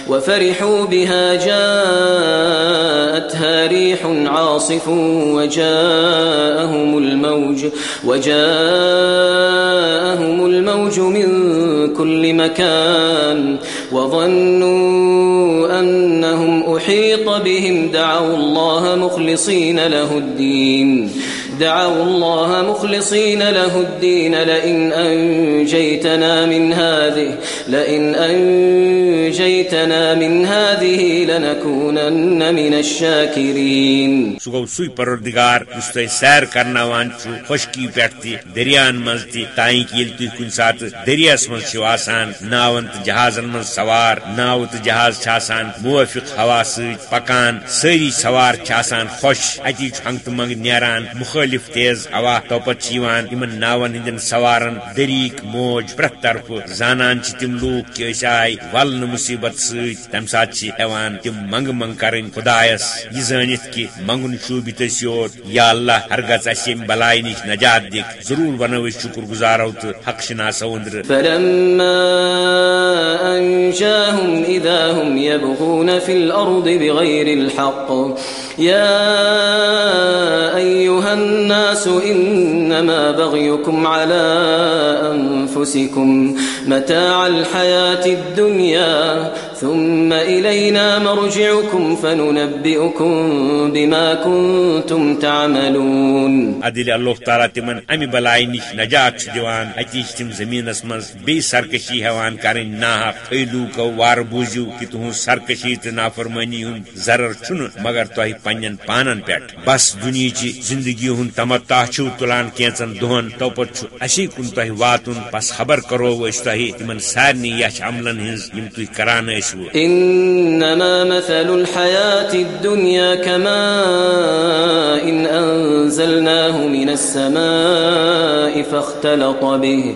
وفرحوا بها جاءتها ريح عاصف وجاءهم الموج وجاءهم الموج من كل مكان وظنوا أنهم أحيط بهم دعوا الله مخلصين له الدين دعوا الله مخلصين له الدين لئن أنجيتنا من هذه لئن أنجيتنا من هذه لنكونن من الشاكرين. سو گو سوی پروردگار، اس تہ سیر کرناوان چھ خشکی پٮ۪ٹھ تہ دریان مز تہ تائیں کہ ییٚلہِ تُہۍ کُنہِ ساتہٕ دریاس منٛز چھِو آسان ناون تہٕ جہازن منٛز سوار ناو تہٕ جہاز چھِ موافق ہوا سۭتۍ پکان سٲری سوار چھِ آسان خۄش اتی چھُ منگ نیران مخٲلف تیز ہوا توپت چھِ ناون ہٕنٛدٮ۪ن سوارن دریٖک موج پرٛٮ۪تھ طرفہٕ زانان چھِ تِم لوٗکھ کہِ أسۍ آے ولنہٕ مُصیبت سۭتۍ تمہِ ساتہٕ منگ کرٕنۍ خدایس یہِ زٲنِتھ کہِ منگُن شوٗبِتھ أسۍ یوت یا اللہ ہرگز اسہِ ییٚمہِ بلاے نِش نجات دِکھ ضروٗر بنو أسۍ شُکر گُزارو تہٕ حق شناسو أنٛدرٕ فلما هم يبغون في بغير الحق يا أيها الناس إنما بغيكم على أنفسكم متاع الحياة الدنيا ثم إلينا مرجعكم فننبئكم بما كنتم تعملون. عدل اللہ تعالیٰ تمن امہ بلائی نش نجات چھ دیوان اتی چھ تم زمینس مز بی سرکشی ہیوان کرن ناحق اے لوکو وار بوزیو کہ تہن سرکشی ضرر چھن مگر تہ پنن پانن پٹ بس دنیا چی زندگی ہن تمتا چھو تلان کینچن دہن توپت چھ اسی کن تہ واتن بس خبر کرو اس تہ تمن سارنی یچ عملن ہنز یم تہ کران ٲسوٕ إنما مثل الحياة الدنيا كماء إن أنزلناه من السماء فاختلط به.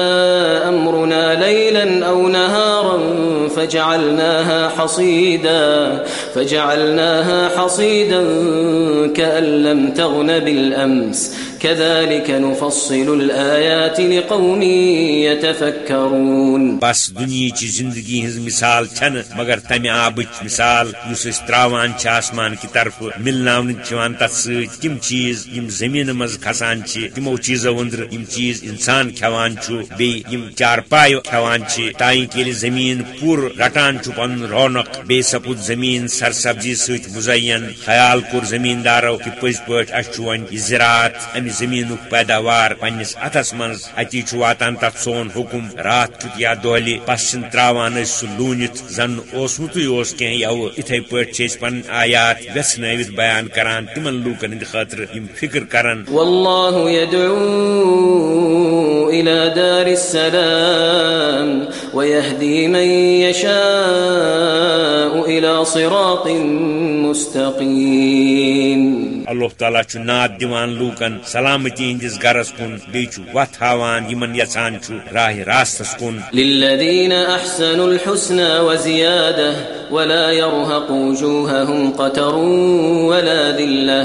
فجعلناها حصيدا فجعلناها حصيدا كأن لم تغن بالأمس. كذلك نفصل الآيات لقوم يتفكرون. بس دنیا چی زندگی ہز مثال چھن، مگر تمہ آبچ مثال اس اس تراوان چھ آسمان کی طرف ملناون چوان تت ست تم چیز، یم زمین مز کھسان چھ تمو چیزو اندر، یم چیز انسان کھوان چھ بی یم چار پایو کھوان چھ، تائیں کہ زمین پور رٹان چھ پن رونق، بے سپود زمین سرسبزی ست مزین، خیال کور زمیندارو کہ پز پٹ اچھ ون زراعت ام زمین پیداوار پنس اتس من اتی واتان تر سون حکم رات کت یا دہلی پس چھ تراوان سہ لونت زن اوسمت کی یو اتھے پہ پن آیات ویسنوت بیان کران تمن لوکن ہند خاطر یم فکر کران والله يدعو إلى دار السلام ويهدي من يشاء إلى صراط مستقيم اللہ تعالیٰ چھ ناد دیوان لوکن سلامتی ہندس گرس کن بیچ وت ہاوان یمن یسان چھ راہ راستس کن۔ للذین احسنوا الحسنى وزیادہ ولا يرهق وجوههم قتر ولا ذلہ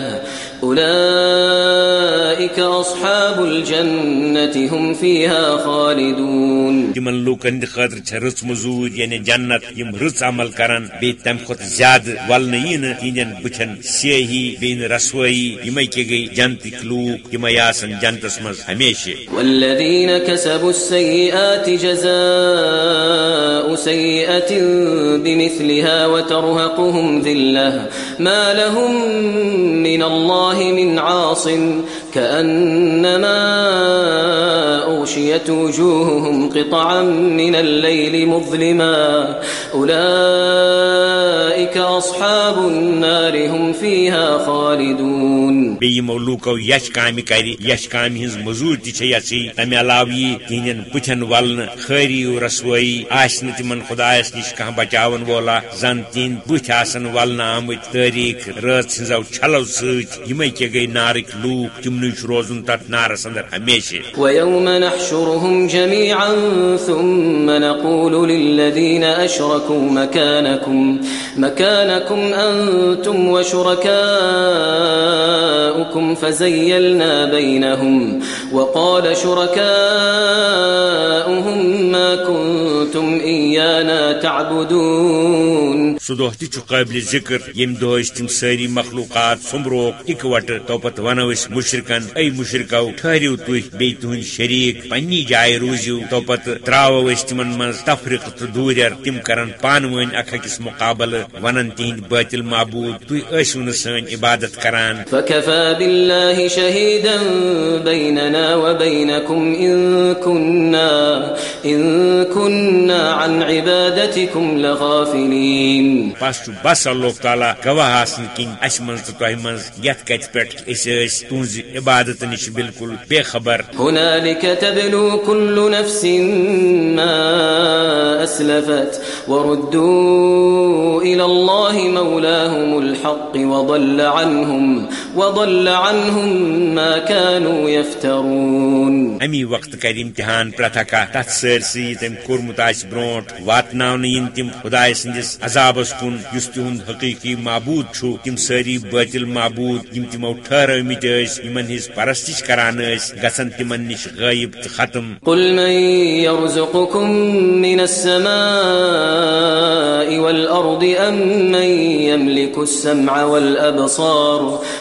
أولئك أصحاب الجنة هم فيها خالدون. تمن لوکن خاطر چھ رچ مزور یعنی جنت یم رچ عمل کران بی تم خود زیاد ولن ین تین بچن سیہی بین رسوئی یم کی گئی جنت لوک یم یاسن جنتس مز ہمیشہ. والذین كسبوا السيئات جزاء سيئة بمثلها وترهقهم ذلة. ما لهم من الله من عاصم. كأنما أغشيت وجوههم قطعا من الليل مظلما. أولئك أصحاب النار هم فيها خالدون. بیمو لوکو یش کامہ کر یش کامہ ہز مزور تہ یسی. تمہ علاوہ یہ تہندین بتن ولن خیری و رسوئی آسن تمن خدایس نش کھانا بچاون وولا زن تین بت آسن ولن آمت تاریخ رات ہزو چھلو ست یمے کی گئی نارک لوک تمن روزن تر نارس اندر ہمیشہ ويوم نحشرهم جميعا ثم نقول للذين أشركوا مكانكم مكانكم أنتم وشركاؤكم فزيلنا بينهم وقال شركاؤهم ما كنتم إيانا تعبدون سہ دہ تہ قابل ذکر یم دہ تم ساری مخلوقات سمبروک اکوٹ تو پتہ ونو اس مشرکن اے مشرکو ٹھہرو تھی بی تہند شریک پنی جائے روزو۔ تو پتہ تراو اس تمن من تفریق تو دورر تم کرن پان ون اکھ اکس مقابل ونن تہند باطل معبود۔ تھی ٲسِو نہٕ سٲنۍ عبادت کران۔ فكفى بالله شهيدا بيننا وبينكم إن كنا إن كنا عن عبادتكم لغافلين۔ بس چھ بس اللہ تعالیٰ گواہ آسن کن اس من تو تہ من یت کت پہ اس تہذ عبادت نش بالکل بے خبر. هنالك تبلو كل نفس ما أسلفت وردوا إلى الله مولاهم الحق وضل عنهم وضل عنهم ما كانوا يفترون امی وقت کر امتحان پرتھکا تت سرسی تم کورمت آس برونٹ واتن ین تم خدائے سندس عذابس کن اس تہد حقیقی معبود چھو تم ساری باطل معبود یم تمو ٹھہرمت یمن ہز پرستش کران گھن تمن نش غائب تو ختم. قل من يرزقكم من السماء من يملك السمع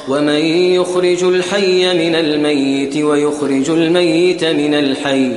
ومن يخرج الحي من الميت ويخرج الميت من الحي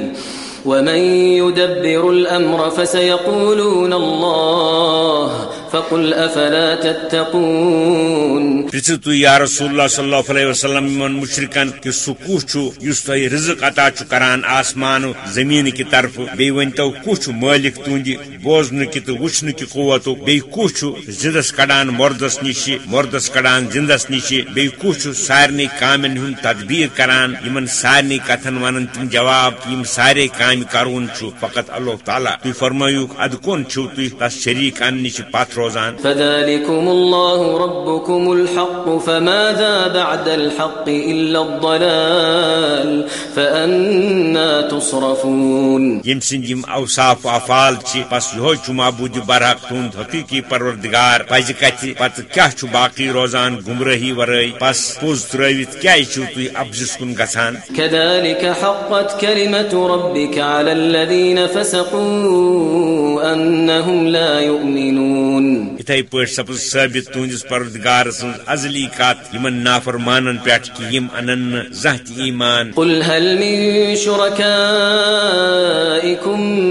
ومن يدبر الأمر فسيقولون الله فقل أفلا تتقون؟ پرژھو تھی یا رسول اللہ صلی اللہ علیہ وسلم یمن مشرکن کہ سہ کس اس تہ رزق عطا چھ کران آسمان و زمین کی طرف بی ونتو کس مالک تہند بوزن کی تو وچن کی قوت بی کس زندس کڑان مردس نش مردس کڑان زندس نش بی کس سارے کامن ہند تدبیر کران یمن سارے کتن ونن تم جواب یم سارے کام کرون چھ فقط اللہ تعالیٰ تھی فرمایو اد کون چھو تھی تس شریک ان نش پتھ روزان۔ فذلكم الله ربكم الحق فماذا بعد الحق إلا الضلال؟ فأنا تصرفون۔ یم سند یم اوصاف و افعال چھ پس یہ چھ معبود برحق تہد حقیقی پروردگار پز کت پتہ کیا چھ باقی روزان گمراہی ورٲے پس پوز ترٲوِتھ کیازِ چھو تُہۍ ابزس کُن گژھان كذلك حقت كلمة ربك على الذين فسقوا أنهم لا يؤمنون۔ نہیں اتھے پٲٹھۍ سپز ثٲبت تہندس پروردگار سٕنز ازلی کت یمن نافرمانن کہ یم انن تہِ ایمان۔ قل هل من شركائكم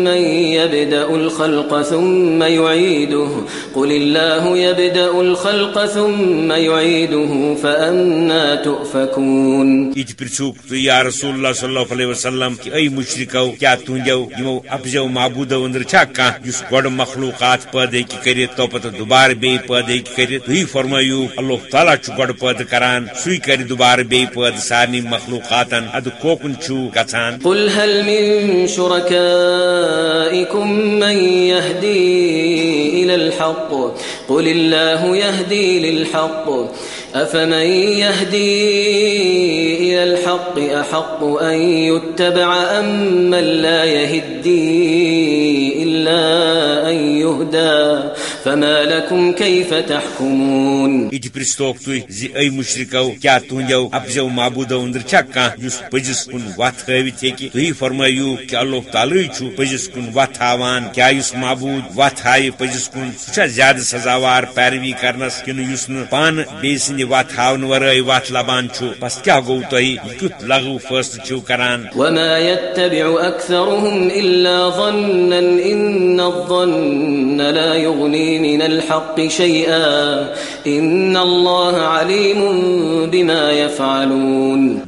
من يبدأ الخلق ثم يعيده؟ قل الله يبدأ الخلق ثم يعيده فأنا تؤفكون؟ یہ پرچھوک تو یا رسول اللہ صلی اللہ علیہ وسلم کہ اے مشرکو کیا تہندو یمو ابزو معبودو اندر چھا یُس گۄڈٕ مخلوقات پٲدٕ ہیٚکہِ کٔرِتھ تو پتہٕ دوبارٕ بیٚیہِ پٲدٕ ہیٚکہِ کٔرِتھ اللہ تعالیٰ چھُ گۄڈٕ کران۔ سُے کرِ دوبارٕ بیٚیہِ پٲدٕ سارنٕے مخلوقاتن ادٕ کوکُن چھُو گژھان۔ قل هل من شركائكم من يهدي الحق؟ قل الله يهدي للحق۔ أفمن يهدي إلى الحق أحق أن يتبع أم من لا يهدي إلا أن يهدى؟ فما لكم كيف تحكمون؟ یہ پرستوک تھی زی اے مشرکو کیا تہندو ابزو معبودو اندر چھا کانٛہہ یُس پزس کُن وتھ ہٲوِتھ ہیٚکہِ تُہۍ فرمٲیِو کہ اللہ تعالیٰ چھُ پزس کُن وتھ ہاوان کیا یُس معبود وتھ ہایہِ پزس کُن سُہ چھا زیادٕ سزاوار پیروی کرنس کنہٕ یُس نہٕ پانہٕ بیٚیہِ سٕنٛدِ وتھ ہاونہٕ ورٲے وتھ لبان چھُ بس کیا گوٚو تۄہہِ یہِ کیُتھ لغو فٲصلہٕ چھِو کران وما يتبع أكثرهم إلا ظنا إن الظن لا يغني من الحق شيئا. إن الله عليم بما يفعلون.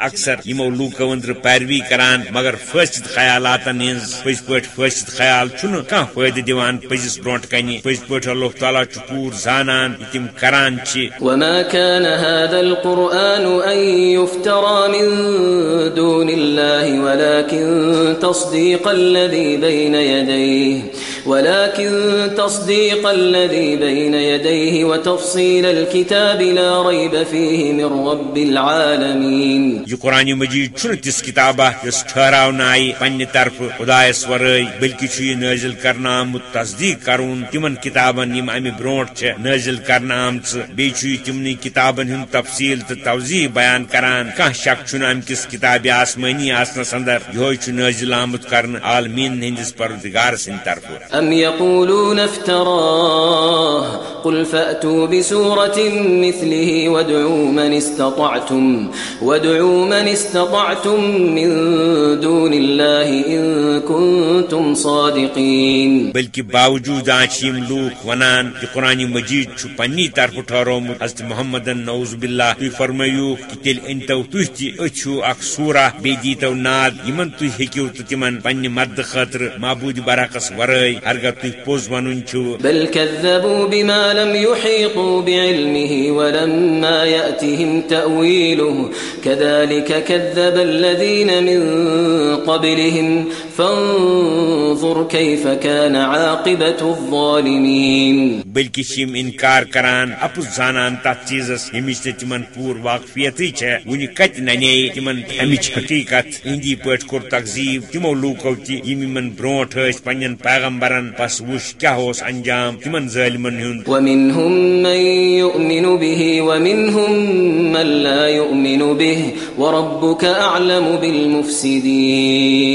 اکثر یِمو لوٗکو أنٛدرٕ پیروی کران مگر فٲصد خیالاتن ہٕنٛز. پٔزۍ پٲٹھۍ فٲصد خیال چھُنہٕ کانٛہہ فٲیدٕ دِوان پٔزِس برونٛٹھ کنہِ پٔزۍ پٲٹھۍ اللہ تعالیٰ چھُ پوٗرٕ زانان تِم کران چھِ وما كان هذا القرآن أن يفترى من دون الله ولكن تصديق الذي بين يديه ولكن تصديق الذي بين يديه وتفصيل الكتاب لا ريب فيه من رب العالمين. یہ قرآن مجید چھُنہٕ تِژھ کِتابہ یۄس ٹھہراونہٕ آیہِ پننہِ طرفہٕ خدایس ورٲے بلکہِ چھُ یہِ نٲزِل کرنہٕ آمُت تصدیق کرُن تِمن کِتابن یِم امہِ برونٛٹھ چھےٚ نٲزِل کرنہٕ آمژٕ بیٚیہِ چھُ یہِ تِمنٕے کِتابن ہُنٛد تفصیل تہٕ توضیح بیان کران۔ کانٛہہ شک چھُنہٕ امہِ کِس کِتابہِ آسمٲنی آسنس اندر یِہوے چھُ نٲزِل آمُت کرنہٕ عالمیٖن ہٕنٛدِس پروردگار سٕنٛدِ طرفہٕ أم يقولون افتراه قل فأتوا بسورة مثله وادعوا من استطعتم وادعوا من استطعتم من دون الله إن كنتم صادقين. بلکہ باوجود آج یم لوک ونان کہ قرآن مجید چھُ پننی طرف ٹھہرومت حضرت محمد نوز باللہ تھی فرمایو کہ تیل انتو تھی تہ اچھو اخ سورہ بی دیتو ناد یمن تھی ہیکو تو تمن پنہ مدد خاطر معبود برعکس ورائے اگر تھی پوز ونن چھو لم يحيطوا بعلمه ولما يأتهم تأويله كذلك كذب الذين من قبلهم فانظر كيف كان عاقبة الظالمين بلکہ چھ یم انکار کران اپز زانان تات چیزس تہ تمن پور واقفیتی چھ۔ ونہ کت ننے تمن امچ حقیقت۔ ہندی پٲٹھۍ کور تکذیب۔ تمو لوکو تہ یم یمن برونٹھ ٲسۍ پننن پیغمبرن پس وش کیا اوس انجام۔ تمن ظالمن ہُنٛد۔ ومنهم من يؤمن به ومنهم من لا يؤمن به وربك أعلم بالمفسدين.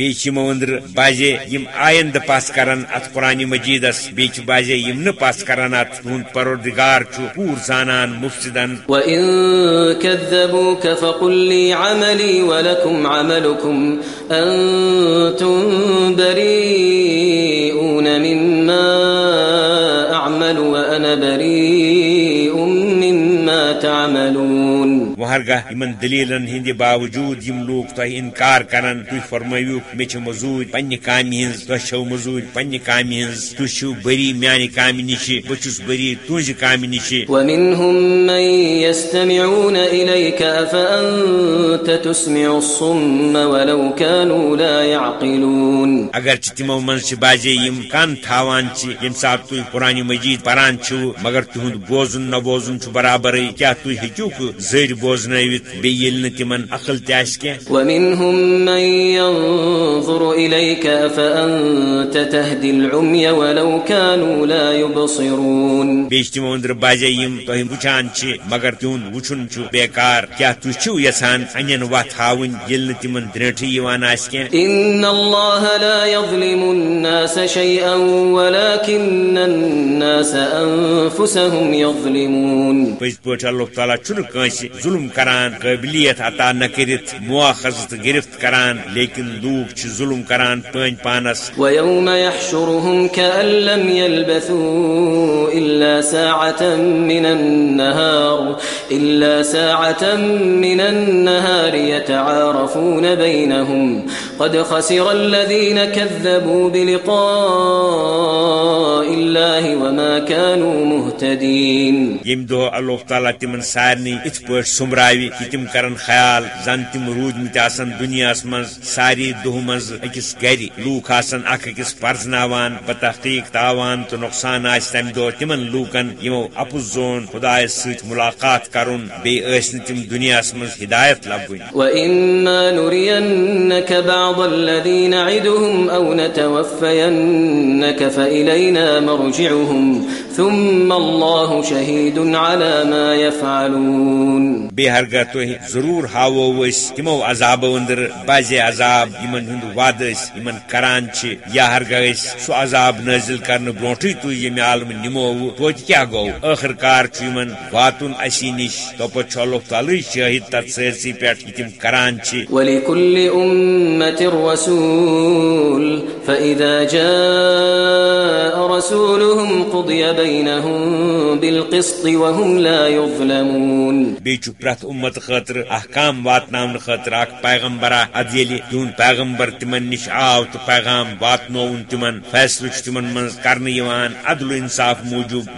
یِمو أنٛدرٕ بازے یم آیند پس کران ات قرآن مجیدس بیٚیہِ چھِ بازے یم نہٕ پس کران ات تہنٛد پروردگار چھُ پوٗرٕ زانان مفسدن. وإن كذبوك فقل لي عملي ولكم عملكم أنتم بريئون مما أعمل وأنا بريء. وہرگاہ یمن دلیلن ہند باوجود یم لوگ تہ انکار کران تھی فرمایو مے چھ مزور پنہ کامہ ہز تہ چھو مزور پنہ کامہ ہز تھی چھو بری میانہ کامہ نش بچس بری تہذ کامہ نش ومنهم من يستمعون إليك أفأنت تسمع الصم ولو كانوا لا يعقلون اگر چھ تمو من چھ باجے یم کان تھاوان چھ یم سات تھی قرآن مجید پران چھو مگر تہند بوزن نہ بوزن چھ برابر کیا تھی ہیچوک زر بوزنوت بیل نہ تمن عقل تاس کی ومنهم من ينظر إليك أفأنت تهدي العمي ولو كانوا لا يبصرون. بیچ تمو اندر باجے یم تہ وچان چھ مگر تہند وچھن چھ بیکار. کیا تھی چھو یسان انین وات ہاون یل نہ تمن درٹھی یوان آس کی إن الله لا يظلم الناس شيئا ولكن الناس أنفسهم يظلمون. پز پٲٹھۍ اللہ تعالیٰ چھُنہٕ کٲنٛسہِ ظُلم کران قٲبلیت عطا نہ کٔرِتھ مواخذ تہٕ گرفت کران لیکن لوٗکھ چھِ ظُلم کران پٲنۍ پانس. ويوم يحشرهم كأن لم يلبثوا إلا ساعة من النهار إلا ساعة من النهار يتعارفون بينهم. قد خسر الذين كذبوا بلقاء الله وما كانوا مهتدين. ییٚمہِ دۄہ اللہ تعالیٰ تمن سارنٕے یِتھ پٲٹھۍ سُمراوِ کہِ تِم کرن خیال زن تِم روٗدمٕتۍ آسن دُنیاہس منٛز ساری دۄہ منٛز أکِس گرِ لوٗکھ آسن اکھ أکِس پرزناوان بتحقیق تاوان تہٕ نۄقصان آسہِ تمہِ دۄہ تِمن لوٗکن یِمو اپُز زون خۄدایس سۭتۍ مُلاقات کرُن ٲسۍ نہٕ تِم دُنیاہس منٛز ہدایت لبٕنۍ وإما نرينك بعض الذي نعدهم أو نتوفينك فإلينا مرجعهم ثم الله شهيد على ما يفعلون۔ بیٚیہِ ہرگاہ تُہۍ ضروٗر أسۍ تِمو عذابو أنٛدر بازے عذاب یِمن ہُنٛد وعدٕ یِمن کران یا ہرگاہ سُہ عذاب نٲزِل کرنہٕ برونٛٹھٕے تُہۍ ییٚمہِ عالمہٕ نِمو توتہِ کیٛاہ گوٚو ٲخٕر کار یِمن واتُن اسی نِش چھُ اللہ تعالیٰ شٲہِد تتھ سٲرسٕے پٮ۪ٹھ یہِ تِم کران ولكل أمة رسول فإذا جاء رسولهم قضي بينهم بالقسط وهم لا يظلمون بیٚیہِ چھُ پرٛٮ۪تھ اُمت خٲطرٕ احکام واتناونہٕ خٲطرٕ اکھ پیغمبرا ادٕ ییٚلہِ تِہُنٛد پیغمبر تِمن نِش آو تہٕ پیغام واتنووُن تِمن فٲصلہٕ چھُ تِمن منٛز کرنہٕ یِوان عدل انصاف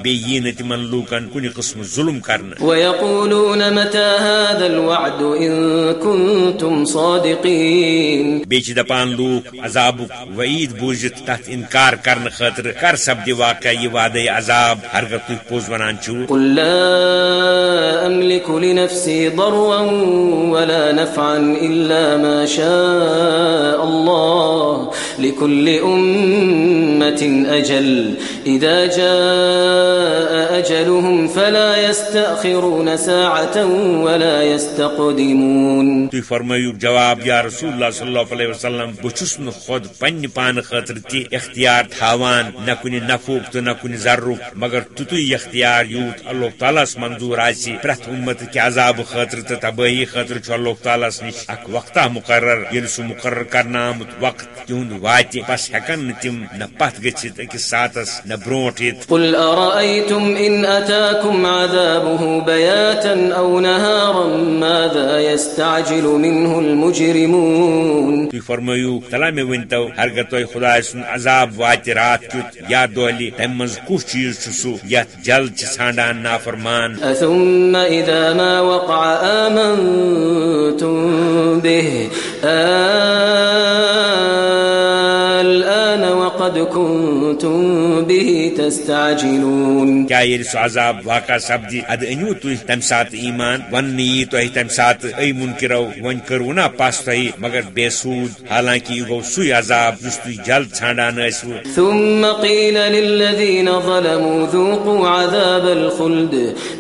یی نہٕ تِمن لوٗکن کُنہِ قٕسمہٕ ظُلم کرنہٕ ويقولون متى هذا الوعد إن كنتم صادقين۔ بیٚیہِ چھِ دپان لوٗکھ عذابُک وعید بوٗزِتھ تتھ انکار کرنہٕ خٲطرٕ کر سپدِ واقع یہِ وادے عذاب تُہۍ پوٚز ونان چھِو قل لا أملك لنفسي ضرا ولا نفعا إلا ما شاء الله. لكل أمة أجل. إذا جاء أجلهم فلا يستأخرون ساعة ولا يستقدمون. تُہۍ فرمٲیِو جواب، یا رسول اللہ صلی اللہ علیہ وسلم بہٕ چھُس نہٕ خۄد پننہِ پانہٕ خٲطرٕ تہِ اختیار تھاوان، نہ کُنہِ نفعُک تہٕ نہ کُنہِ ضرُک مگر تیُتُے اختیار یوٗت، اللہ تعالیٰ ہس منظوٗر آسہِ پرٛٮ۪تھ اُمت کہِ عذابہٕ خٲطرٕ تہٕ تبٲہی خٲطرٕ چھُ اللہ تعالیٰ نِش اکھ وقتہ مقرر ییٚلہِ سُہ مقرر کرنہٕ آمُت وقت تِہُنٛد واتہِ بس ہٮ۪کن نہٕ تِم نہ پتھ گٔژھِتھ أکِس ساتس نہ برونٛٹھ یِتھ قل أرأيتم إن أتاكم عذابه بياتا أو نهارا ماذا يستعجل منه المجرمون تُہۍ فرمٲیِو تلا مےٚ ؤنۍتو ہرگاہ تۄہہِ خۄداے سُنٛد عذاب واتہِ راتھ کیُتھ یا دۄہلہِ تمہِ منٛز کُس چیٖز چھُ سُہ یتھ جلد چھِ ژھانڈان نافرمان أثم إذا ما وقع آمنتم به. الآن وقد كنتم به تستعجلون. کیا عذاب واقع سپدِ ادٕ أنِو تُہۍ تمہِ ساتہٕ ایمان وننہٕ یی تۄہہِ تمہِ ساتہٕ أے مُنکِرو وۄنۍ کٔرو نا مگر بے سوٗد حالانکہِ یہِ گوٚو سُے عذاب یُس تُہۍ جلد ژھانڈان ٲسوٕ ثم قيل للذين ظلموا ذوقوا عذاب الخلد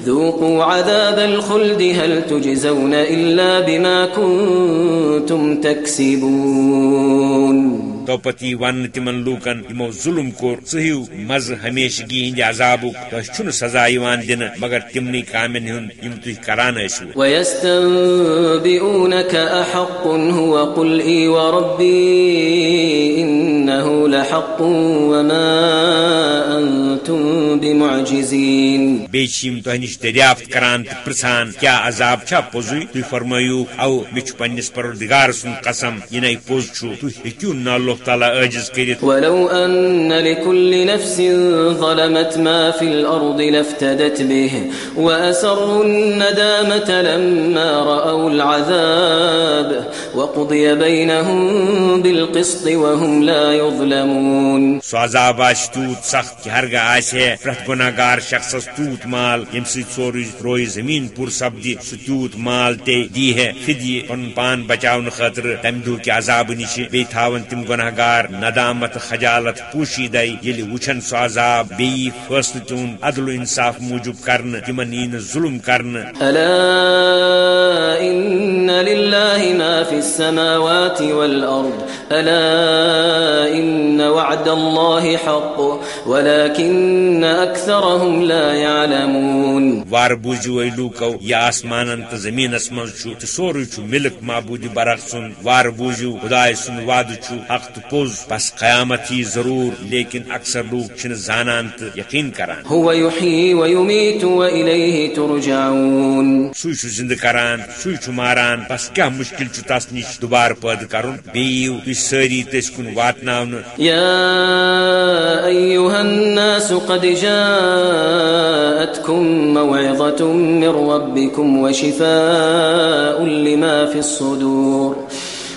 ذوقوا عذاب الخلد هل تجزون إلا بما كنتم تكسبون؟ دوپتی ون تمن لوکن یمو ظلم کور، سہیو مز ہمیشگی ہند عذاب تہ سزا دن، مگر تمنی کامن ہند یم تھی کران ٲسِو ويستنبئونك أحق هو قل إي وربي إنه لحق وما أنتم بمعجزين. بیشیم تو نش دریافت کران تو پرسان کیا عذاب چھا پوزی تو فرمایو او مچ پنس پروردگار سن قسم یہ پوز چھو تو ہیکیو نہ اللہ تعالی عاجز ولو ان لكل نفس ظلمت ما في الارض لافتدت به واسروا الندامه لما راوا العذاب وقضي بينهم بالقسط وهم لا يظلمون. سو عذاب آش توت سخت ہرگاہ آسے پرت گناگار شخص توت مال. یم سوری روی زمین پور سپدی سہ تیوت مال تے دی ہے فدی پن پان بچاؤ خاطر تم دہ کے عذاب نش بی تھاون تم گناہ گار ندامت خجالت پوشی دئی یل وچھن سو عذاب بی فیصلہ تون. عدل و انصاف موجود کرن. تمن این ظلم کرن. الا ان لله ما في السماوات والارض الا ان وعد الله حق ولكن اكثرهم لا يعلمون. وار بوجو اے لوکو یا آسمان تو زمین من تو سوری ملک معبود برق سن. وار بوجو خدا سن واد حق تو پوز. بس قیامت ہی ضرور لیکن اکثر لوگ چھ زانان تو یقین کران. هو يحيي ويميت واليه ترجعون. سوی زندہ کران سوی ماران. بس کیا مشکل تس نش دوبارہ پید کرن؟ بیو تھی ساری تس کن واتناون يا ايها الناس قد جاءتكم موعظه من ربكم وشفاء لما في الصدور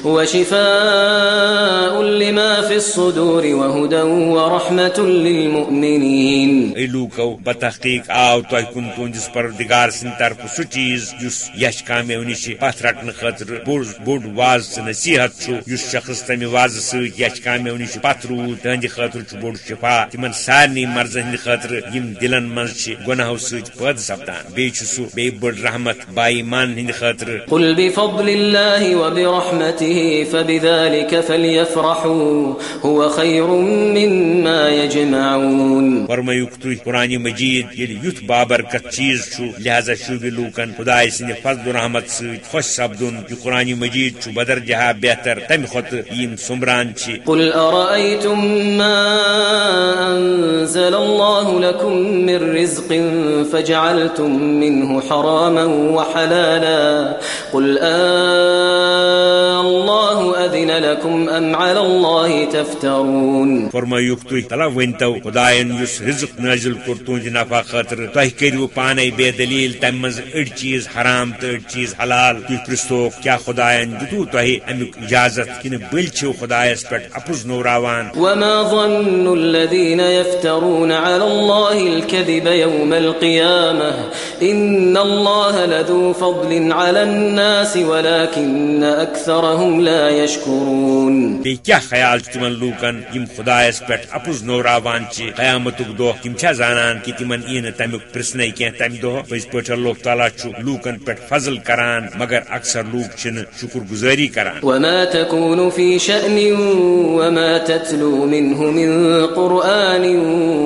وشفاء لما في الصدور وهدى ورحمة للمؤمنين. اے لوکو بتحقیق آو تو کن تہندس پردگار سن طرف سہ چیز اس یش کامیو نش پت رٹن خاطر بوڑ واز نصیحت چھ اس شخص تمہ واز ست یش کامیو نش پت رود تہند خاطر چھ بوڑ شفا تمن سارنی مرض ہند خاطر یم دلن من گناہو ست پد سپدان۔ بی سہ بی بڑ رحمت بائی مان ہند خاطر قل بفضل الله وبرحمته فبذلك فليفرحوا هو خير مما يجمعون. فرمایوک تھی قرآن مجید یل یت بابرکت چیز چھو لہذا شوب لوکن خدائے سند فضل رحمت ست خوش سپدن کہ قرآن مجید چھو بدر جہا بہتر تم خط یم سمران چھ قل أرأيتم ما أنزل الله لكم من رزق فجعلتم منه حراما وحلالا. قل آه الله أذن لكم أم على الله تفترون. فرمایوک تھی تلا ونتو خدائن یس رزق نازل کور تہند نفع خاطر تہ کرو پانے بے دلیل تم مز اڑ چیز حرام تو اڑ چیز حلال. تھی پرستو کیا خدائن دتو تہ امیک اجازت کن بل چھو خدایس پٹ اپز نوراوان. وما ظن الذين يفترون على الله الكذب يوم القيامة. إن الله لذو فضل على الناس ولكن أكثرهم لا يشكرون۔ بی کیا خیال چھ تمن لوکن؟ یم خدایس پٹ اپز نوراوان چھ قیامتک دہ تم چھا زانان کہ تمن این تمیک پرسنے کی تم دہ پز پٹ اللہ تعالی چھ لوکن پٹ فضل کران مگر اکثر لوک چھن شکر گزاری کران۔ وما تكون في شأن وما تتلو منه من قرآن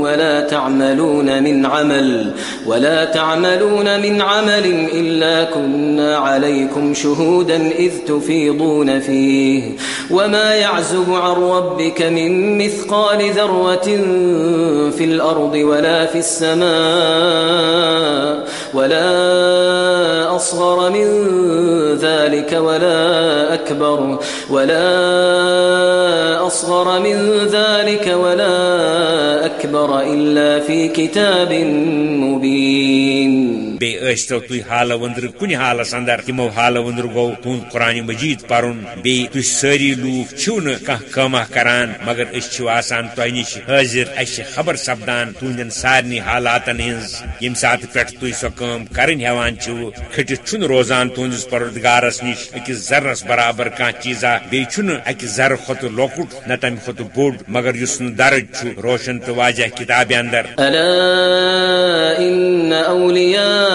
ولا تعملون من عمل ولا تعملون من عمل إلا كنا عليكم شهودا إذ تفيضون فيه وما يعزب عن ربك من مثقال ذرة في الأرض ولا في السماء ولا أصغر من ذلك ولا أكبر ولا أصغر من ذلك ولا أكبر إلا في كتاب مبين بی ٲسۍتو تُہۍ حالہ ونٛدر کُنہِ حالس اندر تِمو حالہ ونٛدر گوٚو تُہُنٛد قرآن مجید پرُن۔ بیٚیہِ تُہۍ سٲری لوٗکھ چھِو کران، مگر أسۍ چھِو آسان تۄہہِ نِش حٲضِر اَسہِ خبر سپدان تُہنٛدٮ۪ن سارنٕے حالاتن ہٕنٛز۔ ییٚمہِ ساتہٕ پٮ۪ٹھ تُہۍ سۄ کٲم کرٕنۍ ہٮ۪وان چھِو کھٔٹِتھ چھُنہٕ روزان تُہنٛدِس پروردگارس نِش۔ أکِس ذرس برابر کانٛہہ چیٖزا بیٚیہِ چھُنہٕ اکہِ ذرٕ کھۄتہٕ لۄکُٹ نہ تمہِ کھۄتہٕ بوٚڑ مگر یُس نہٕ درٕج چھُ روشن تہٕ واضح کِتابہِ اندر۔ ألا إن أولياء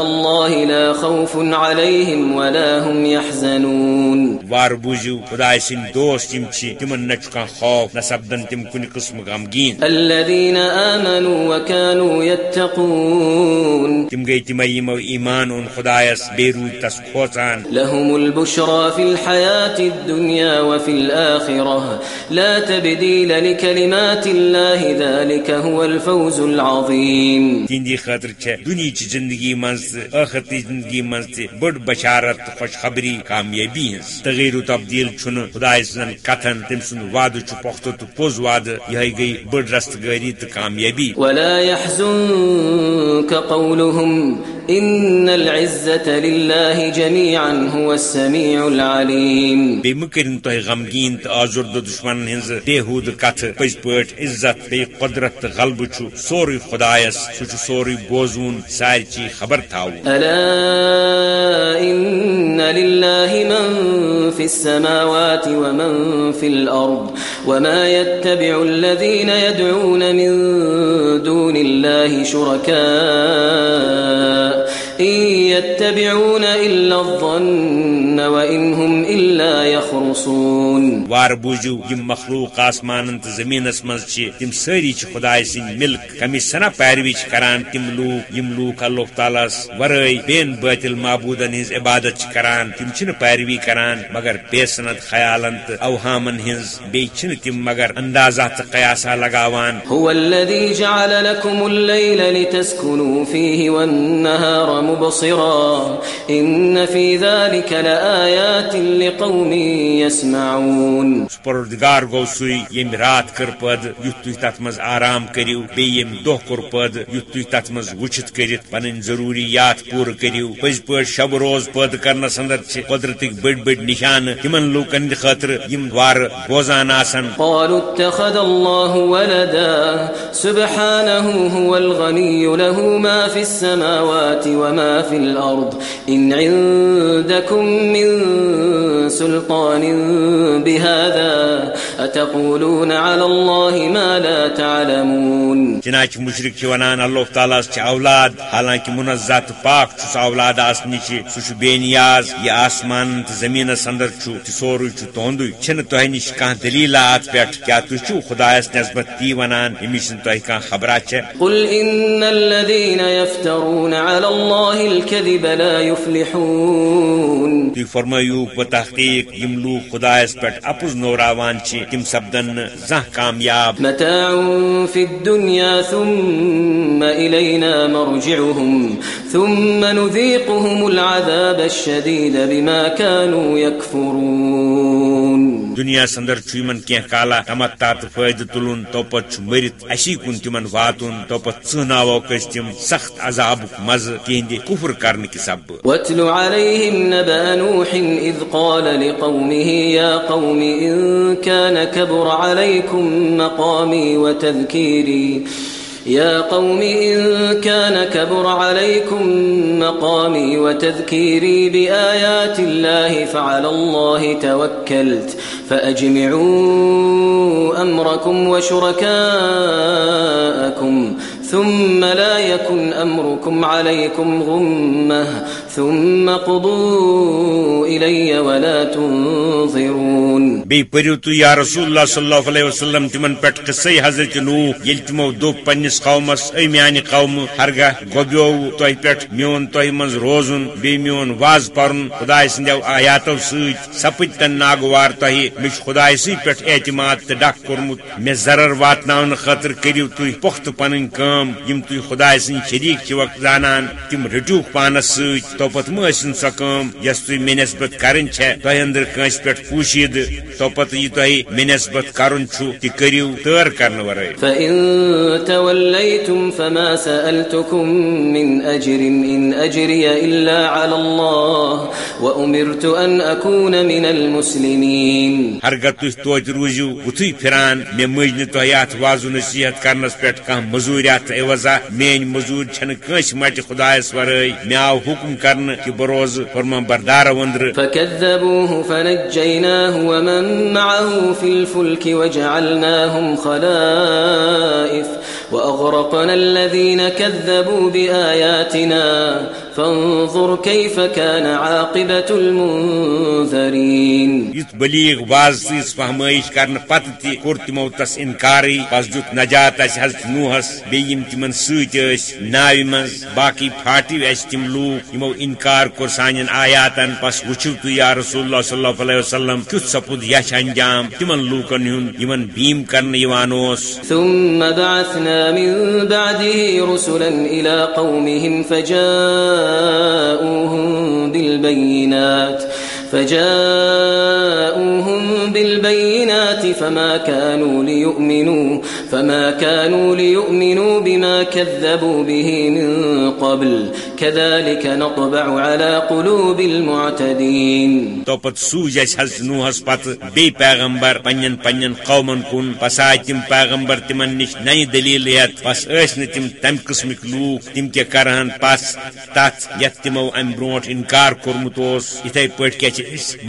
الله لا خوف عليهم ولا هم يحزنون وار بوزو خدا سن دوست یم چھ تمن نہ کان خوف نہ سپدن تم کن قسم غمگین. الذين آمنوا وكانوا يتقون تم گئی تم یمو ایمان اون خدایس بے روح تس کھوچان لهم البشرى في الحياة الدنيا وفي الآخرة لا تبديل لكلمات الله ذلك هو الفوز العظيم تہندی خاطر چھ دنیا چہ زندگی مز آخرتی زندگی مز بڑ بشارت تو خوشخبری کامیابی ہز تغیر و تبدیل چھن خدای سن کتھن تم سن وعدہ چھ پختہ تو پوز وعدہ یہ گئی بڑ رستگاری تو کامیابی۔ ولا يحزنك قولهم إن العزة لله جميعا هو السميع العليم۔ بی مکرن تہ غمگین تو آزرد دشمن ہنز بےحود کت پز پٲٹھۍ عزت بی قدرت تو غلبہ چھ سورُے خدایس چھ سورُے بوزون سارچی خبر تھاو الا ان لله من في السماوات ومن في الارض وما يتبع الذين يدعون من دون الله شركاء إن يتبعون إلا الظن وإن هم إلا يخرصون. وار بوزو یم مخلوق آسمان تو زمینس مز چھ تم ساری چھ خدای سن ملک. کمی سنا چھ کران تم لوگ یم لوگ اللہ تعالیٰ ورٲے بین باطل معبودن ہز عبادت چھ کران تم چھن پیروی کران مگر بے سند خیالن اوہامن ہز بی چھن تم مگر اندازہ تو قیاسا لگاوان. هو الذي جعل لكم الليل لتسكنوا فيه والنهار مبصرا. إن في ذلك لآيات لقوم يسمعون. پروردگار گو سی یم رات کر پد یت تھی تت مز آرام کریو بی یم دہ کور پد یت تھی تت مز وچت کرت پن ضروریات پور کریو۔ پز پہ شب روز پد کرنس اندر چھ قدرتک بڑ بڑ نشان تمن لوکن خاطر یم وار بوزان آسن۔ قالوا اتخذ الله ولدا سبحانه هو الغني له ما في السماوات وما في الأرض إن عندكم من سلطان بهذا أتقولون على الله ما لا تعلمون۔ چنانچہ مشرق چھ ونان اللہ تعالیٰ چھ اولاد حالانکہ منزہ تو پاک چھ سہ اولاد آس نش سہ بے نیاز یہ آسمان تو زمینس اندر چھ سورے چھ تہندے چھن تہ نش کان دلیلات پہ کیا تھی چھو؟ خدایس نسبت تی ونان امس تہ کان خبرات چھ قل إن الذين يفترون على الله الكذب لا يفلحون. تھی فرمایو بہ تحقیق یم لوگ خدایس پہ اپز نوراوان چھ تم سپدن نہ زانٛہہ کامیاب. متاع في الدنيا ثم إلينا مرجعهم ثم نذيقهم العذاب الشديد بما كانوا يكفرون دنیا اندر چھ یمن کینٛہہ کالا تمتا تو فائدہ تلن تو پت مرت اسی کن تمن واتن تو پت ژھناوو کس تم سخت عذابک مزہ تہندِ کفر کرنہ کہ سبب واتل عليهم نبأ نوح إذ قال لقومه يا قوم إن كان كبر عليكم مقامي وتذكيري۔ يا قوم إن كان كبر عليكم مقامي وتذكيري بآيات الله فعلى الله توكلت فأجمعوا أمركم وشركاءكم ثم لا يكن أمركم عليكم غمة ثم قضوا إلي ولا تنظرون. بی پریو تو یا رسول اللہ صلی اللہ علیہ وسلم تمن پہ قصے حضرت نوح یل تمو دوپ پنس قومس اے میانہ قوم ہرگاہ گوبیو تہ پہ میون تہ من روزن، بی میون واز پرن خدائے سندو آیاتو سۭتۍ سپد تن ناگوار تہ مش خدائے سی پہ اعتماد تو ڈک کورمت مے ضرر واتناون خاطر کریو تھی پخت پنن کام یم تھی خدائے سن شریک چھ وقت زانان، تم رٹوک پانس ست تو پت مسن سو کام یس تھی مے نسبت کرن چھ تہ اندر کنس پہ پوشید تو پت یہ تہ مے نسبت کرن چھ تہ کریو تر کرن ورے فإن توليتم فما سألتكم من أجر إن أجري إلا على الله وأمرت أن أكون من المسلمين ہرگہ تھی توتہ روزو بتھی پھران مے مجھ نہ تہ ات واضو نصیحت کرنس پہ کھانا مزوری ات عوضا میٲنۍ مزور چھنہ کٲنٛسہِ مٹہِ خدایس ورٲے مےٚ آو حکم کرنہٕ کہ بہٕ روزٕ فرما بردار وندر. فكذبوه فنجيناه ومن معه في الفلك وجعلناهم خلائف. وأغرقنا الذين كذبوا بآياتنا فانظر كيف كان عاقبة المنذرين. یت بلیغ واض سیز فہمائش کرنے پتہ تہ کور تمو تس انکاری پس دیت نجات اس حضرت نوحس بیم تمن ست ناوی من باقی پھاٹو اس تم لوگ یمو انکار کور سان آیاتن پس وچھو تو یا رسول اللہ صلی اللہ علیہ وسلم کت سپود یش انجام تمن لوکن ہن یمن بیم کرنے یوان اوس۔ ثم بعثنا من بعده رسلا الى قومهم فجاءوهم بالبينات فجاءوهم بالبينات فما كانوا ليؤمنوا. فما كانوا ليؤمنوا بما كذبوا به من قبل. كذلك نطبع على قلوب المعتدين. توپت سوج اس حضرت نوحس پت بی پیغمبر پنن پنن قومن کن پس آئی تم پیغمبر تمن نش نئی دلیل یت پس اس تم تم قسمک لوک تم کیا کرہن پس تت یت تمو ام برونٹ انکار کورمت اتھے پٹ کیا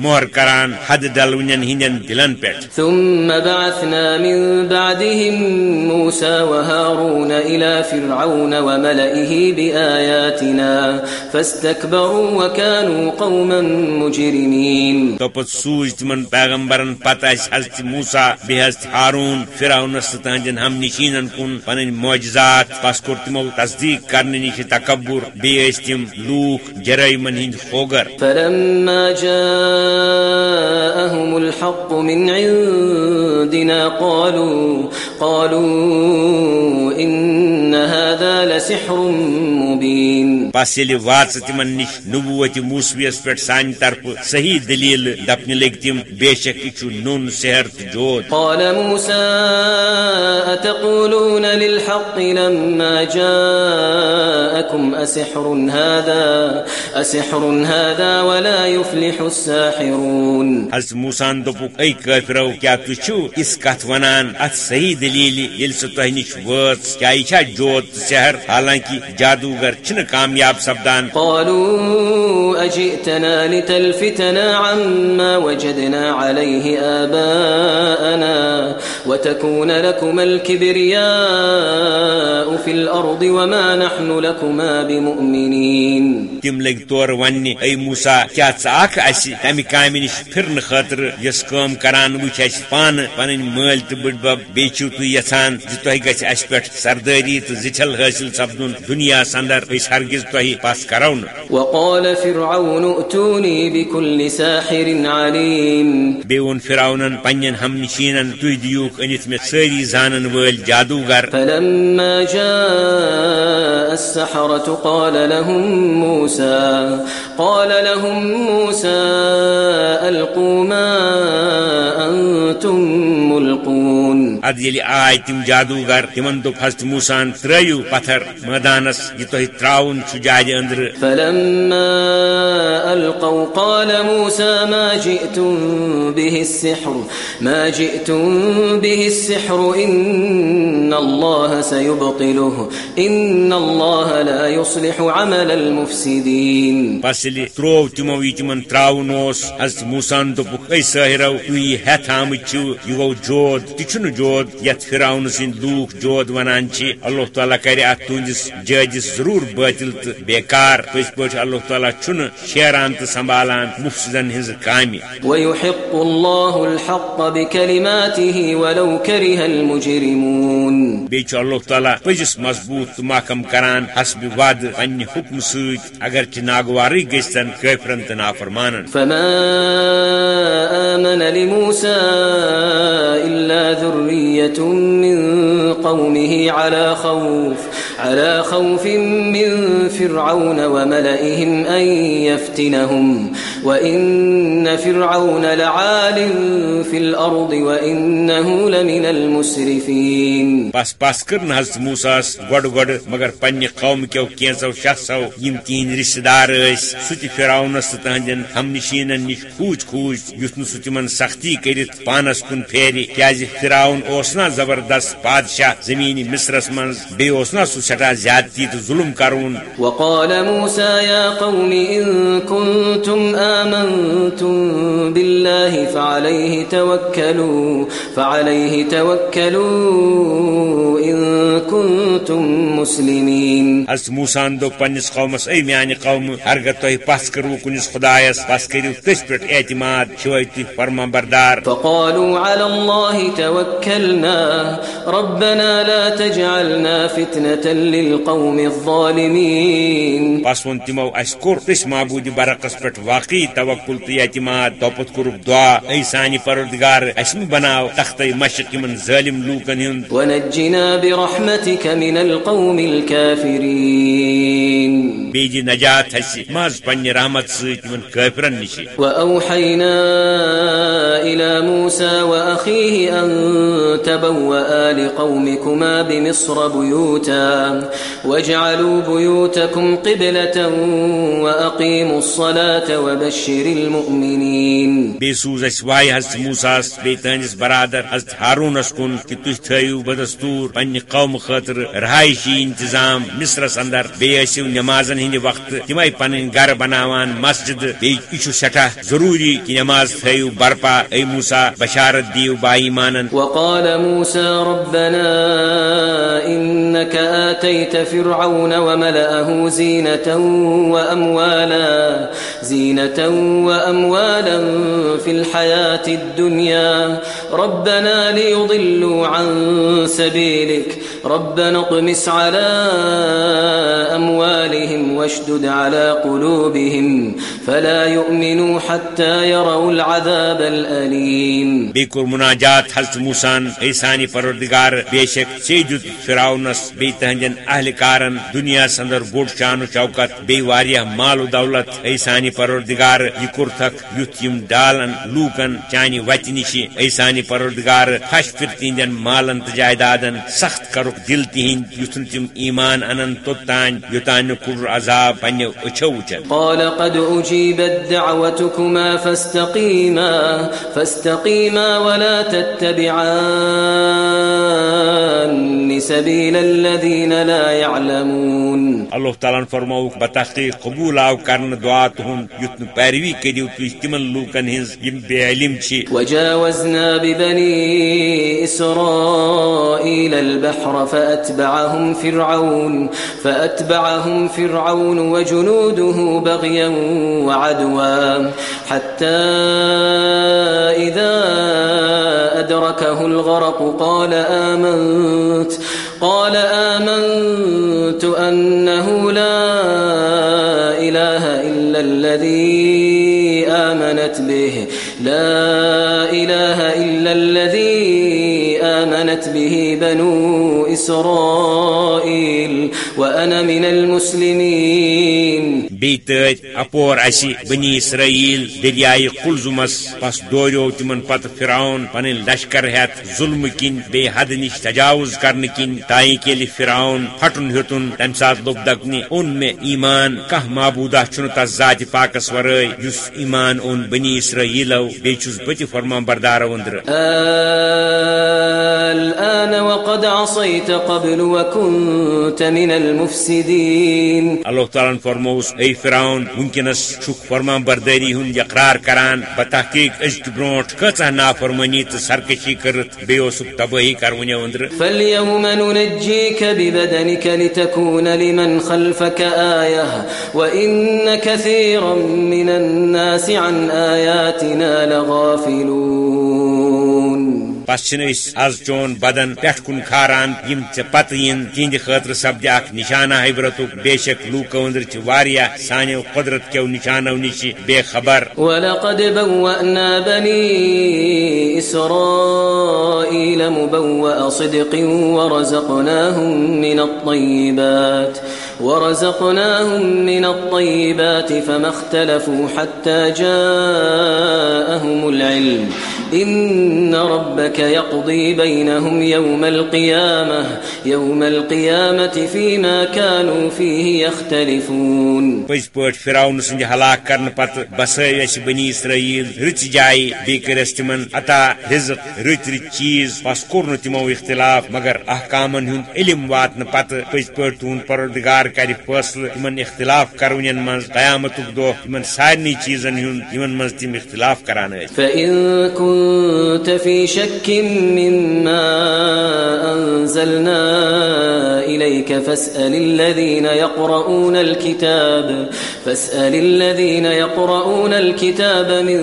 مہر کران حد ڈلونین ہندین دلن پہ ثم بعثنا من بعدهم موسى وهارون الى فرعون وملئه بآياتنا فاستكبروا وكانوا قوما مجرمين. تو پت سوج تمن پیغمبرن پتہ حضرت موسا بی حضرت ہارون فرعونس تہندین ہم نشینن کن پن معجزات پس کور تمو تصدیق کرنے نش تکبر بی تم لوک جرائمن ہند خوگر. فلما جاءهم الحق من عندنا قالوا قالوا إن لسحر مبين بس یل واچ تمن نش نبوت موسویس پہ سان طرف صحیح دلیل دپن لگ تم بے شک یہ نون سحر جوت۔ قال موسى أتقولون للحق لما جاءكم أسحر هذا؟ أسحر هذا ولا يفلح الساحرون۔ حضرت موسان دپک اے کافرو کیا تچھو اس کت ونان؟ ات صحیح دلیل یل سہ تہ نش وچ کیا یہ جوت سحر؟ حالانکہ جادوگر چھن کامیاب سپدان۔ قالوا أجئتنا لتلفتنا عما وجدنا عليه آباءنا وتكون لكما الكبرياء في الأرض وما نحن لكما بمؤمنين۔ تم لگ طور ون اے موسا کیا ثاق اس تمہ کام نش پھرن خاطر یس کام کران وچ اس پان پن مل تو بڑ بب بیچو تو یسان ز تہ گژھ اس پٹ سرداری تو زچل حاصل سپدن دنیا سندر اس ہرگز تہ پاس کرون وقال فرعون ائتوني بكل ساحر عليم بیون فراونن پنن ہم نشینن تہ دیوک انت میں ساری زانن ول جادوگر۔ فلما جاء السحرة قال لهم موسى قال لهم موسى ألقوا ما أنتم ملقون. اد یلی آئی تم جادوگر تمن دپ حضرت موسان ترایو پتھر میدانس یہ تہ تراون چھ جاج اندر۔ فلما ألقوا قال موسى ما جئتم به السحر ما جئتم به السحر إن الله سيبطله إن الله لا يصلح عمل المفسدين. بس یلی ترو تمو یہ تمن تراون اوس حضرت موسان دپک اے ساحرو تھی ہتھ آمت چھو یہ گو جود تہ جود یت فراون سند لوک جود ونان اللہ تعالیٰ کرِ ات تہندس جٲجس ضرور باطل تو بیکار پز پٲٹھۍ اللہ تعالیٰ چھن شیران تو سنبھالان مفسدن ہنز کامہ ويحق الله الحق بكلماته ولو كره المجرمون۔ بیچ اللہ تعالیٰ پزس مضبوط محکم کران حسب وعد پنہ حکم ست اگرچہ ناگواری گژھتن کافرن تو نافرمانن۔ فما آمن لموسى إلا ذرية من قومه على خوف على خوف من فرعون وملئهم أن يفتنهم. وإن فرعون لعال في الأرض وإنه لمن المسرفين بس پس کرن حضرت موساس گۄڈٕ گۄڈٕ مگر پننہِ قوم کیو کینژو شخصو یم تہندۍ رشتہ دار تہِ فراونس تہٕ تہنٛدٮ۪ن ہم نشیٖنن نِش کھوٗژ یُتھ نہٕ سُہ تِمن سختی کٔرِتھ پانس کُن پھیرِ۔ کیازِ فراون اوسنا زبردست بادشاہ زمین مصرس منز بی اوسنا سو سٹا زیادتی تو ظلم کرون۔ وقال موسى يا قوم إن كنتم آمنتم بالله فعليه توكلوا فعليه توكلوا إن كنتم مسلمين. حضرت موسان دو پنس قومس اے میانہ قوم ہرگہ تہ پس کرو کنس خدایس پس کرو تس پہ اعتماد شوی تھی فرما بردار فقالوا على الله توكلنا ربنا لا تجعلنا فتنة للقوم الظالمين. پس ون تمو اس کور تس معبود برعکس پہ واقعی توکل تو اعتماد توپت کورک دعا. اے سانی پروردگار اس بناو تخت مشق من ظالم لوکن ہند. ونجنا برحمتك من القوم الكافرين بیجی نجات ہسی ماز پنہ رحمت ست من کافرن نشی وأوحينا إلى موسى وأخيه أن تبوأ لقومكما بمصر بيوتا واجعلوا بيوتكم قبلة وأقيموا الصلاة وبشر المؤمنين بی سوز اس وائی حضرت موساس بی تہندس برادر حضرت کن کہ تھی تھیو بدستور پنہ قوم خاطر رہائشی انتظام مصرس اندر۔ بی ٲسِو نمازن ہند وقت تمے پن گھر بناوان مسجد۔ بی یہ سٹھا ضروری کہ نماز تھیو برپا۔ اے موسا بشارت دیو با ایمانن۔ وقال موسى ربنا إنك آتيت فرعون وملأه زينة وأموالا۔ زينة وأموالا في الحياة الدنيا ربنا ليضلوا عن سبيلك ربنا اطمس على أموالهم واشدد على قلوبهم فلا يؤمنوا حتى يروا العذاب الأليم. بی مناجات، حضرت موسان اے سانی پروردگار، بے شک چی دیت فراؤنس بی تہندین اہلکارن دنیا اندر بوڑ شان و بی واریہ مال و دولت اے سانی پروردگار یہ کور تھک یت یم ڈالن لوکن، چانی وتہ نشی اے پروردگار خش پھر مالن تو جائیدادن سخت کرک دل تہند یتھن تم ایمان انن توتان یوتان کور عذاب پنہ اچھو وچن قال قد أجيبت دعوتكما فاستقيما فاستقيما ولا تتبعان سبيل الذين لا يعلمون اللہ تعالیٰ فرموک بتحقیق قبول آو کرن دعا تہن یت پیروی کریو تھی تمن لوکن ہنز یم بے علم چھ وجاوزنا ببني إسرائيل البحر فأتبعهم فرعون فأتبعهم فرعون وجنوده بغيا وعدوا. حتى إذا أدركه الغرق قال آمنت قال آمنت أنه لا إله إلا الذي آمنت به، لا إله إلا الذي آمنت به بنو إسرائيل وأنا من المسلمين. بی تت اپور اسی بنی اسرائیل دریائے قلزمس پس دوریو تمن پت فرعون پن لشکر ہیت ظلم کن بے حد نش تجاوز کرن کن تائیں کیل فرعون پھٹن ہیوتن تم سات لوگ دکنی اون میں ایمان کہ معبودہ چھ تس ذات پاکس ورائے یس ایمان اون بنی اسرائیلو بی چھس بت فرمان بردار وندر الآن وقد عصيت قبل وكنت من المفسدين اللہ تعالیٰ فرموس اے فرعون ونکس چھک فرمان برداری ہند اقرار کران بتحقیق ازک برونٹ کچھ نافرمانی تو سرکشی کرت بے اوسک تباہی کرونی وندر فاليوم ننجيك ببدنك لتكون لمن خلفك آية وإن كثيرا من الناس عن آياتنا لغافلون پس چھ آز چون بدن پٮ۪ٹھ کُن کھاران، یم ژےٚ پتہٕ ین تہنٛدِ خٲطرٕ سپدِ اکھ نشانہ عبرتُک بے شک لوٗکو أنٛدرٕ چھِ واریاہ سانیو قدرت کٮ۪و نشانو نِش بے خبر۔ ولقد بوأنا بني إسرائيل مبوأ صدق ورزقناهم من الطيبات ورزقناهم من الطيبات فما اختلفوا حتى جاءهم العلم. إن ربك يقضي بينهم يوم القيامة يوم القيامة فيما كانوا فيه يختلفون. پز پٹ فراؤن سند ہلاک کرنے پتہ بسو اس بنی اسرائیل رچ جائے بی کرس تمن عطا رزق رت رت چیز، پس کور تمو اختلاف، مگر احکامن ہند علم واتن پتہ پز پٹ تون پروردگار کر فیصلہ تمن اختلاف کرون من قیامت دہ تمن سارے چیزن یمن من تم اختلاف کران فإن كنت في شك مما أنزلنا إليك فاسأل الذين يقرؤون الكتاب فاسأل الذين يقرؤون الكتاب من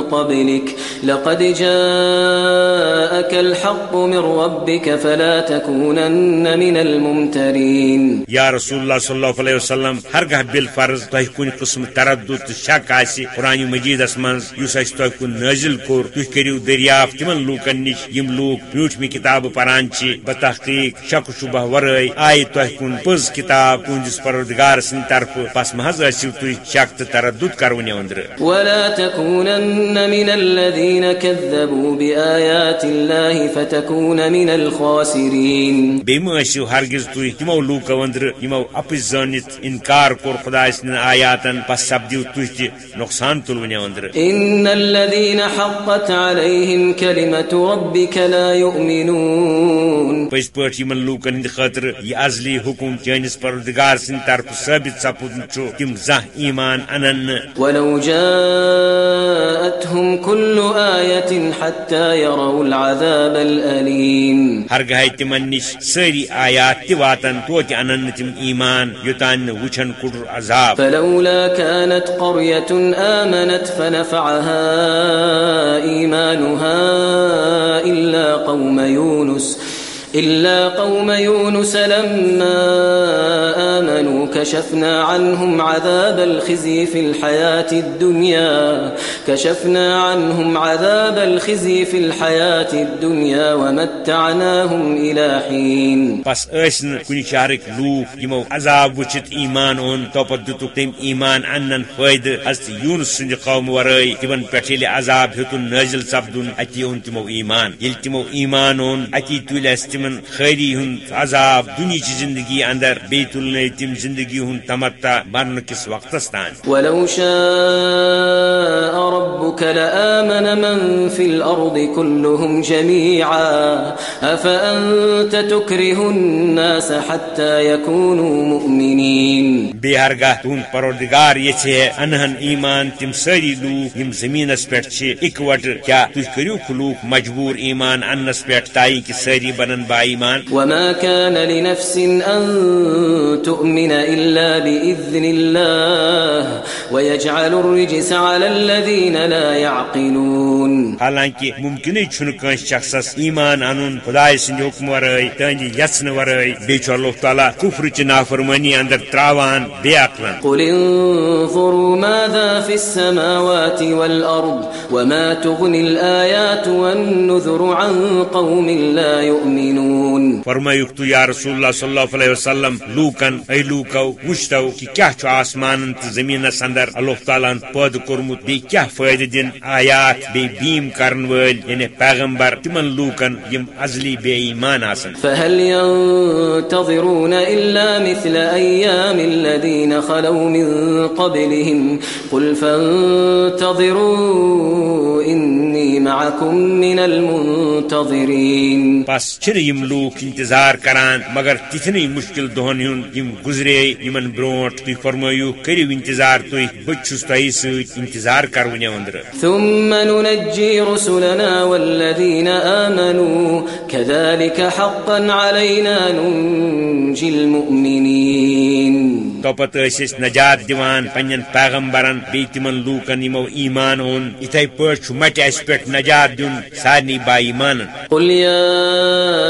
قبلك لقد جاءك الحق من ربك فلا تكونن من الممترين۔ یا رسول اللہ صلی اللہ علیہ وسلم ہرگاہ بل فرض تہ کن قسم تردد شک آسی قرآن مجیدس من اس تہ کن نازل کور تھی کرو دریافت تمن لوکن نش یم لوک میوٹھمی کتاب پران بتحقیق شک شبہ ورائے آئی تہ کن پز کتاب تہندس پروردگار سن طرف پس محض ٲسِو تُہۍ شک تہٕ تردد کرونہِ أنٛدرٕ ولا تكونن من الذين كذبوا بآيات الله فتكون من الخاسرين بیٚیہِ مہ ٲسِو ہرگز تُہۍ تِمو لوٗکو أنٛدرٕ یِمو اپٕز زٲنِتھ انکار کوٚر خۄداے سٕنٛدٮ۪ن آیاتن پس تُہۍ تہِ نۄقصان تُلوٕنہِ أنٛدرٕ إن الذين حقت عليهم كلمة ربك لا يؤمنون پٔزۍ پٲٹھۍ یِمن لوٗکن ہٕنٛدِ خٲطرٕ یہِ ازلی حُکم چٲنِس پروردگار سٕنٛدِ طرفہٕ ثٲبت سپُد چھُ تِم زانٛہہ ایمان انن۔ ولو جاءتهم كل آية حتى يروا العذاب الأليم ہرگاہ تمن نش ساری آیات تہِ واتن توتہِ انن نہٕ تِم ایمان ایمان یوتان وٕچھن کُڈُر عذاب. فلولا كانت قرية آمنت فنفعها إيمانها إلا قوم يونس إلا قوم يونس لما آمنوا كشفنا عنهم عذاب الخزي في الحياة الدنيا، كشفنا عنهم عذاب الخزي في الحياة الدنيا ومتعناهم إلى حين. بس ٲسۍ نہٕ کُنہِ شہرٕکۍ لوٗکھ یِمو عذاب وٕچھِتھ ایمان اوٚن توپت دِتُکھ تٔمۍ ایمان انن فٲیدٕ حضرت یوٗنس سٕنٛدِ قوم ورٲے تِمن پٮ۪ٹھ ییٚلہِ عذاب ہیوٚتُن نٲزِل سپدُن اتی اوٚن تِمو ایمان ییٚلہِ تِمو ایمان اوٚن، اتی تُلۍ اَسہِ تِمن خیری ہُنٛد عذاب دُنہِچہِ زندگی اندر بیٚیہِ تُلنٲے تِم زندگی ہُنٛد تمتا مرنہٕ کِس وقتس تام ولو شاء ربك لآمن من في الأرض كلهم جميعا أفأنت تكره الناس حتى يكونوا مؤمنين ہرگاہ تُہُنٛد پروردگار ہے انہن ایمان تِم سٲری لوٗکھ یِم زٔمیٖنس پٮ۪ٹھ چھِ اِکوٹہٕ کیٛاہ تُہۍ کٔرِو لوٗکھ مجبوٗر ایمان اننس پٮ۪ٹھ تاکہِ کہِ سٲری بنن با ایمان. وما كان لنفس أن تؤمن إلا بإذن الله ويجعل الرجس على الذين لا يعقلون. حالانکہ ممکن چھُنہٕ کٲنٛسہِ شخصس ایمان انُن خداے سٕنٛدِ حُکم ورٲے تہنٛدِ یژھنہٕ ورٲے بیٚیہِ چھُ اللہ تعالیٰ کُفرٕچہِ نافرمٲنی اندر تراوان بے عقلن قل انظروا ماذا في السماوات والأرض وما تغني الآيات والنذر عن قوم لا يؤمنون. فرمایُک تُہۍ یا رسول اللہ صلی اللہ علیہ وسلم لوٗکن اے لوٗکو وٕچھتو کہِ کیٛاہ چھُ آسمانن تہٕ زٔمیٖنس اندر اللہ تعالیٰ ہن پٲدٕ کوٚرمُت بیٚیہِ کیٛاہ فٲیدٕ دِن آیات بیٚیہِ بیٖم کرن وٲلۍ یعنی پیغمبر. تِمن لوٗکن یِم ازلی بے ایمان آسن فهل ينتظرون إلا مثل أيام الذين خلوا من قبلهم؟ قل فانتظروا إني معكم من المنتظرين. بس چھنہٕ یِم لوٗکھ انتظار کران مگر تِتھنٕے مُشکل دۄہن ہُنٛد یِم گُزرے یِمن برونٛٹھ تُہۍ فرمٲیِو کٔرِو انتظار تُہۍ بہٕ تہِ سۭتۍ انتظار کرونہِ أنٛدرٕ ثم ننجي رسلنا والذين آمنوا كذلك حقا علينا ننجي المؤمنين۔ توپت نجات دِوان پننٮ۪ن پیغمبرن بیٚیہِ تِمن لوٗکن یِمو ایمان اوٚن یِتھے پٲٹھۍ چھُ مٹہِ اَسہِ پٮ۪ٹھ نجات دیُن سارنٕے با ایمانن۔ قل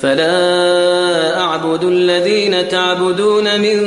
فلا أعبد الذين تعبدون من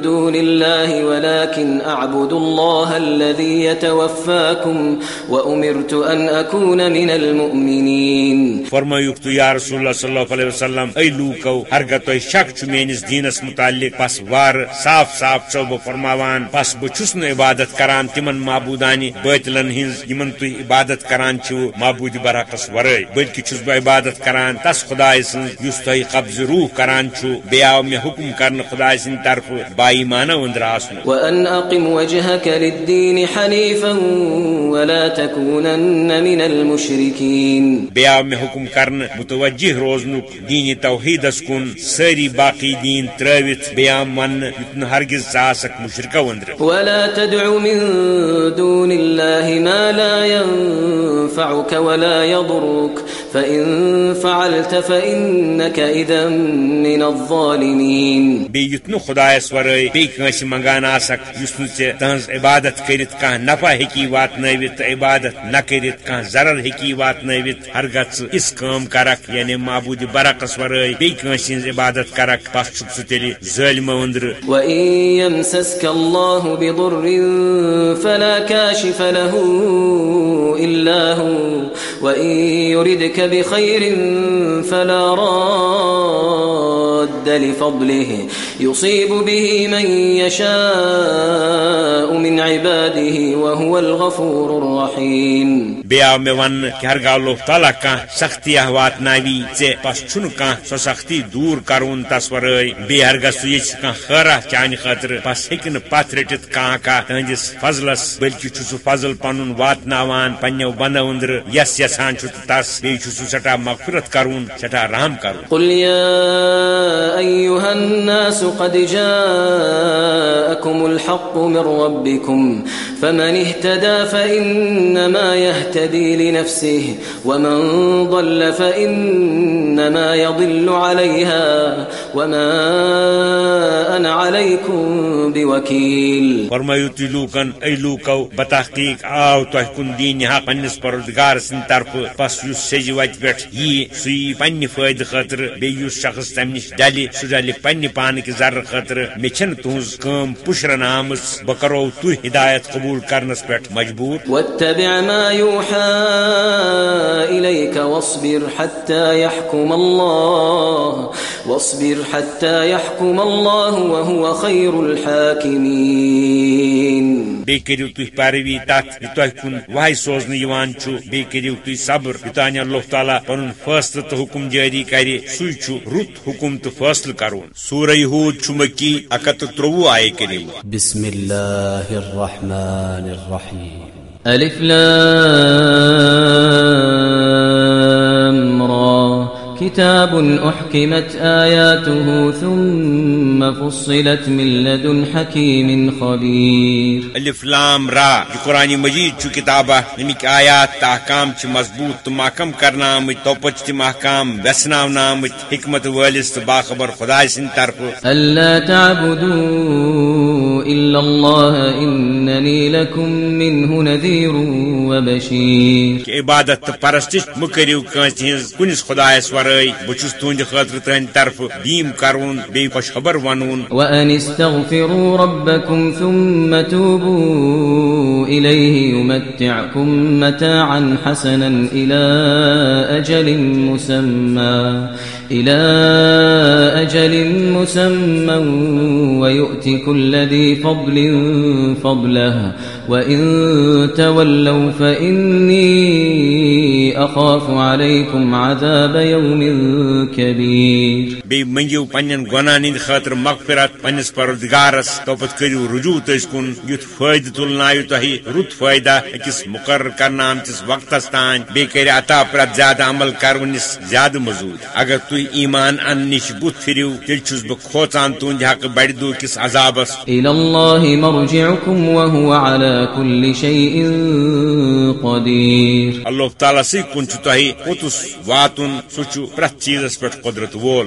دون الله، ولكن أعبد الله الذي يتوفاكم وأمرت أن أكون من المؤمنين. فرمایوک تو یا رسول اللہ صلی اللہ علیہ وسلم اے لوکو ہرگہ تہ شک چھ میانس دینس متعلق، پس وار، صاف صاف چو بہ فرماوان، پس بہ چھس نہ عبادت کران تمن معبودان باطلن ہنز یمن تہ عبادت کران چھو معبود برحقس ورے بلکہ چھس بہ عبادت کران، تس خدا سن یس تہ قبض روح کران چھو بے آو میں حکم کرن خدا سن طرف با ایمان اندر آسن وأن أقم وجهك للدين حنيفا ولا تكونن من المشركين. بے آو میں حکم کرن متوجہ روزنک دین توحید کن ساری باقی دین تروت بے آو من یتن ہرگز ژاسک مشرکو اندر ولا تدع من دون الله ما لا ينفعك ولا يضرك فإن فعلت فإنك إذا من الظالمين. منگان آسک یس نہ تہذ عبادت کرت کان نفع ہکی وات نوت عبادت نہ کرت کان ضرر ہکی وات نوت ہرگز اس کام کرک یعنی معبود بی کنس ہنز عبادت کرک پس چھپ سہ تیلی ظالم اندر. وإن يمسسك الله بضر فلا كاشف له إلا هو. وإن يردك بخير فلا راد لفضله يصيب به من يشاء من عباده وهو الغفور الرحيم بی مے ون کہ ہرگاہ اللہ تعالیٰ کان سختی وات ناوی ژے پس چھن کان سو سختی دور کرون تس ورے بی ہرگاہ سو یہ کان خیرہ چانہ خاطر پس ہیکہ نہ پتھ رٹت کان کا تہندس فضلس۔ بلکہ چھ فضل پنن وات ناوان پنو بندو اندر یس یسان چھ تس بی چھ سہ سٹھا مغفرت کرون۔ سٹھا رحم کرون قل يا أيها الناس قد جاءكم الحق من ربكم فمن اهتدى فإنما يهتدي لنفسه ومن ضل فإنما يضل عليها وما أنا عليكم بوكيل۔ فرمایو تی لوکن اے لوکو بتحقیق آو تہ کن دین حق پنس پروردگار سن طرف پس یس سج وت پہ یہ سی پنہ فائدہ خاطر بیس شخص تم نش ڈلہ سہ ڈلہ پنہ پان کہ ذر خاطر مے چھن تہذ کم پشرن آمز بہ کرو تہ ہدایت قبول کرنس پہ مجبور۔ واتبع ما يوحى واصبر حتى يحكم الله واصبر حتى يحكم الله وهو خير الحاكمين۔ بی کرو تھی پیروی تت یہ تہ کن واہ سوزن یوان چھو بی تھی صبر۔ یوتان اللہ تعالیٰ پن فیصلہ تو حکم جاری کرے سوئی چھو رت حکم تو فیصلہ کرون۔ سورہ ہود مکی اکت تروو آئے کریم بسم الله الرحمن الرحيم ألف لام را۔ كتاب أحكمت آياته ثم فصلت من لدن حكيم خبير. الف لام را. قرآن مجید چھ کتابہ امیک آیات تا احکام چھ مضبوط تو محکم کرنا آمت توپچ تم احکام ویسناونا آمت حکمت وٲلِس تہٕ باخبر خدای سٕنٛدِ طرفہٕ ألا تعبدوا إلا الله إنني لكم منه نذير وبشير. عبادت پرستش مہ کریو کٲنٛسہِ ہٕنٛز کُنِس خدایس ورٲے بہٕ چھُس تُہنٛدِ خٲطرٕ تٕہنٛدِ طرفہٕ بیٖم کرُن بیٚیہِ خۄش خبر ونُن۔ وأن استغفروا ربكم ثم توبوا إليه يمتعكم متاعا حسنا إلى أجل مسمى. إلى أجل مسمى ويؤت كل ذي فضل فضله. وإن تولوا فإني أخاف عليكم عذاب يوم كبير. بیٚیہِ منگیو پننٮ۪ن گۄنہن ہٕنٛدِ خٲطرٕ مغفرت پننس پردگارس توپت کٔرِو رجوع تٔسۍ کُن یُتھ فٲیدٕ تُلنایو تۄہہِ رُت فٲیدٕ أکِس مُقرر کرنہٕ آمتِس وقتس تانۍ بیٚیہِ کرِ عطا پرٛٮ۪تھ زیادٕ عمل کرونِس زیادٕ مزوٗر اگر تُہۍ ایمان ان نِش پھِرِو تیٚلہِ چھُس بہٕ کھوژان تُہنٛدِ حقہٕ بڑِ دۄہ کِس عذابس۔ اللہ تعالیٰ سی کن تہ اوتس واتن سہ پریت چیز پہ قدرت وول۔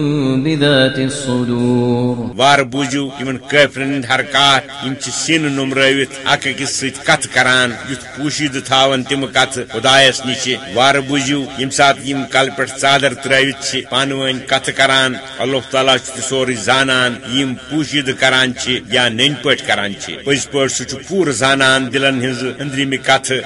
بذات الصدور. وار بوجو یمن کافرن ہند حرکات یم چھ سین نمرٲوِتھ اکھ أکِس سۭتۍ کتھ کران یُتھ پوشیدہ تھاون تم کتھ خدایس نش وار بوجو یم سات یم کل پہ ژادر ترٲوِتھ چھ پانہٕ ؤنۍ کتھ کران اللہ تعالیٰ چھ تہِ سورُے زانان یم پوشیدہ کران چھ یا نٔنۍ پٲٹھۍ کران چھ پٔزۍ پٲٹھۍ سُہ چھُ پوٗرٕ زانان دلن ہٕنٛز أنٛدرِمہِ کتھٕ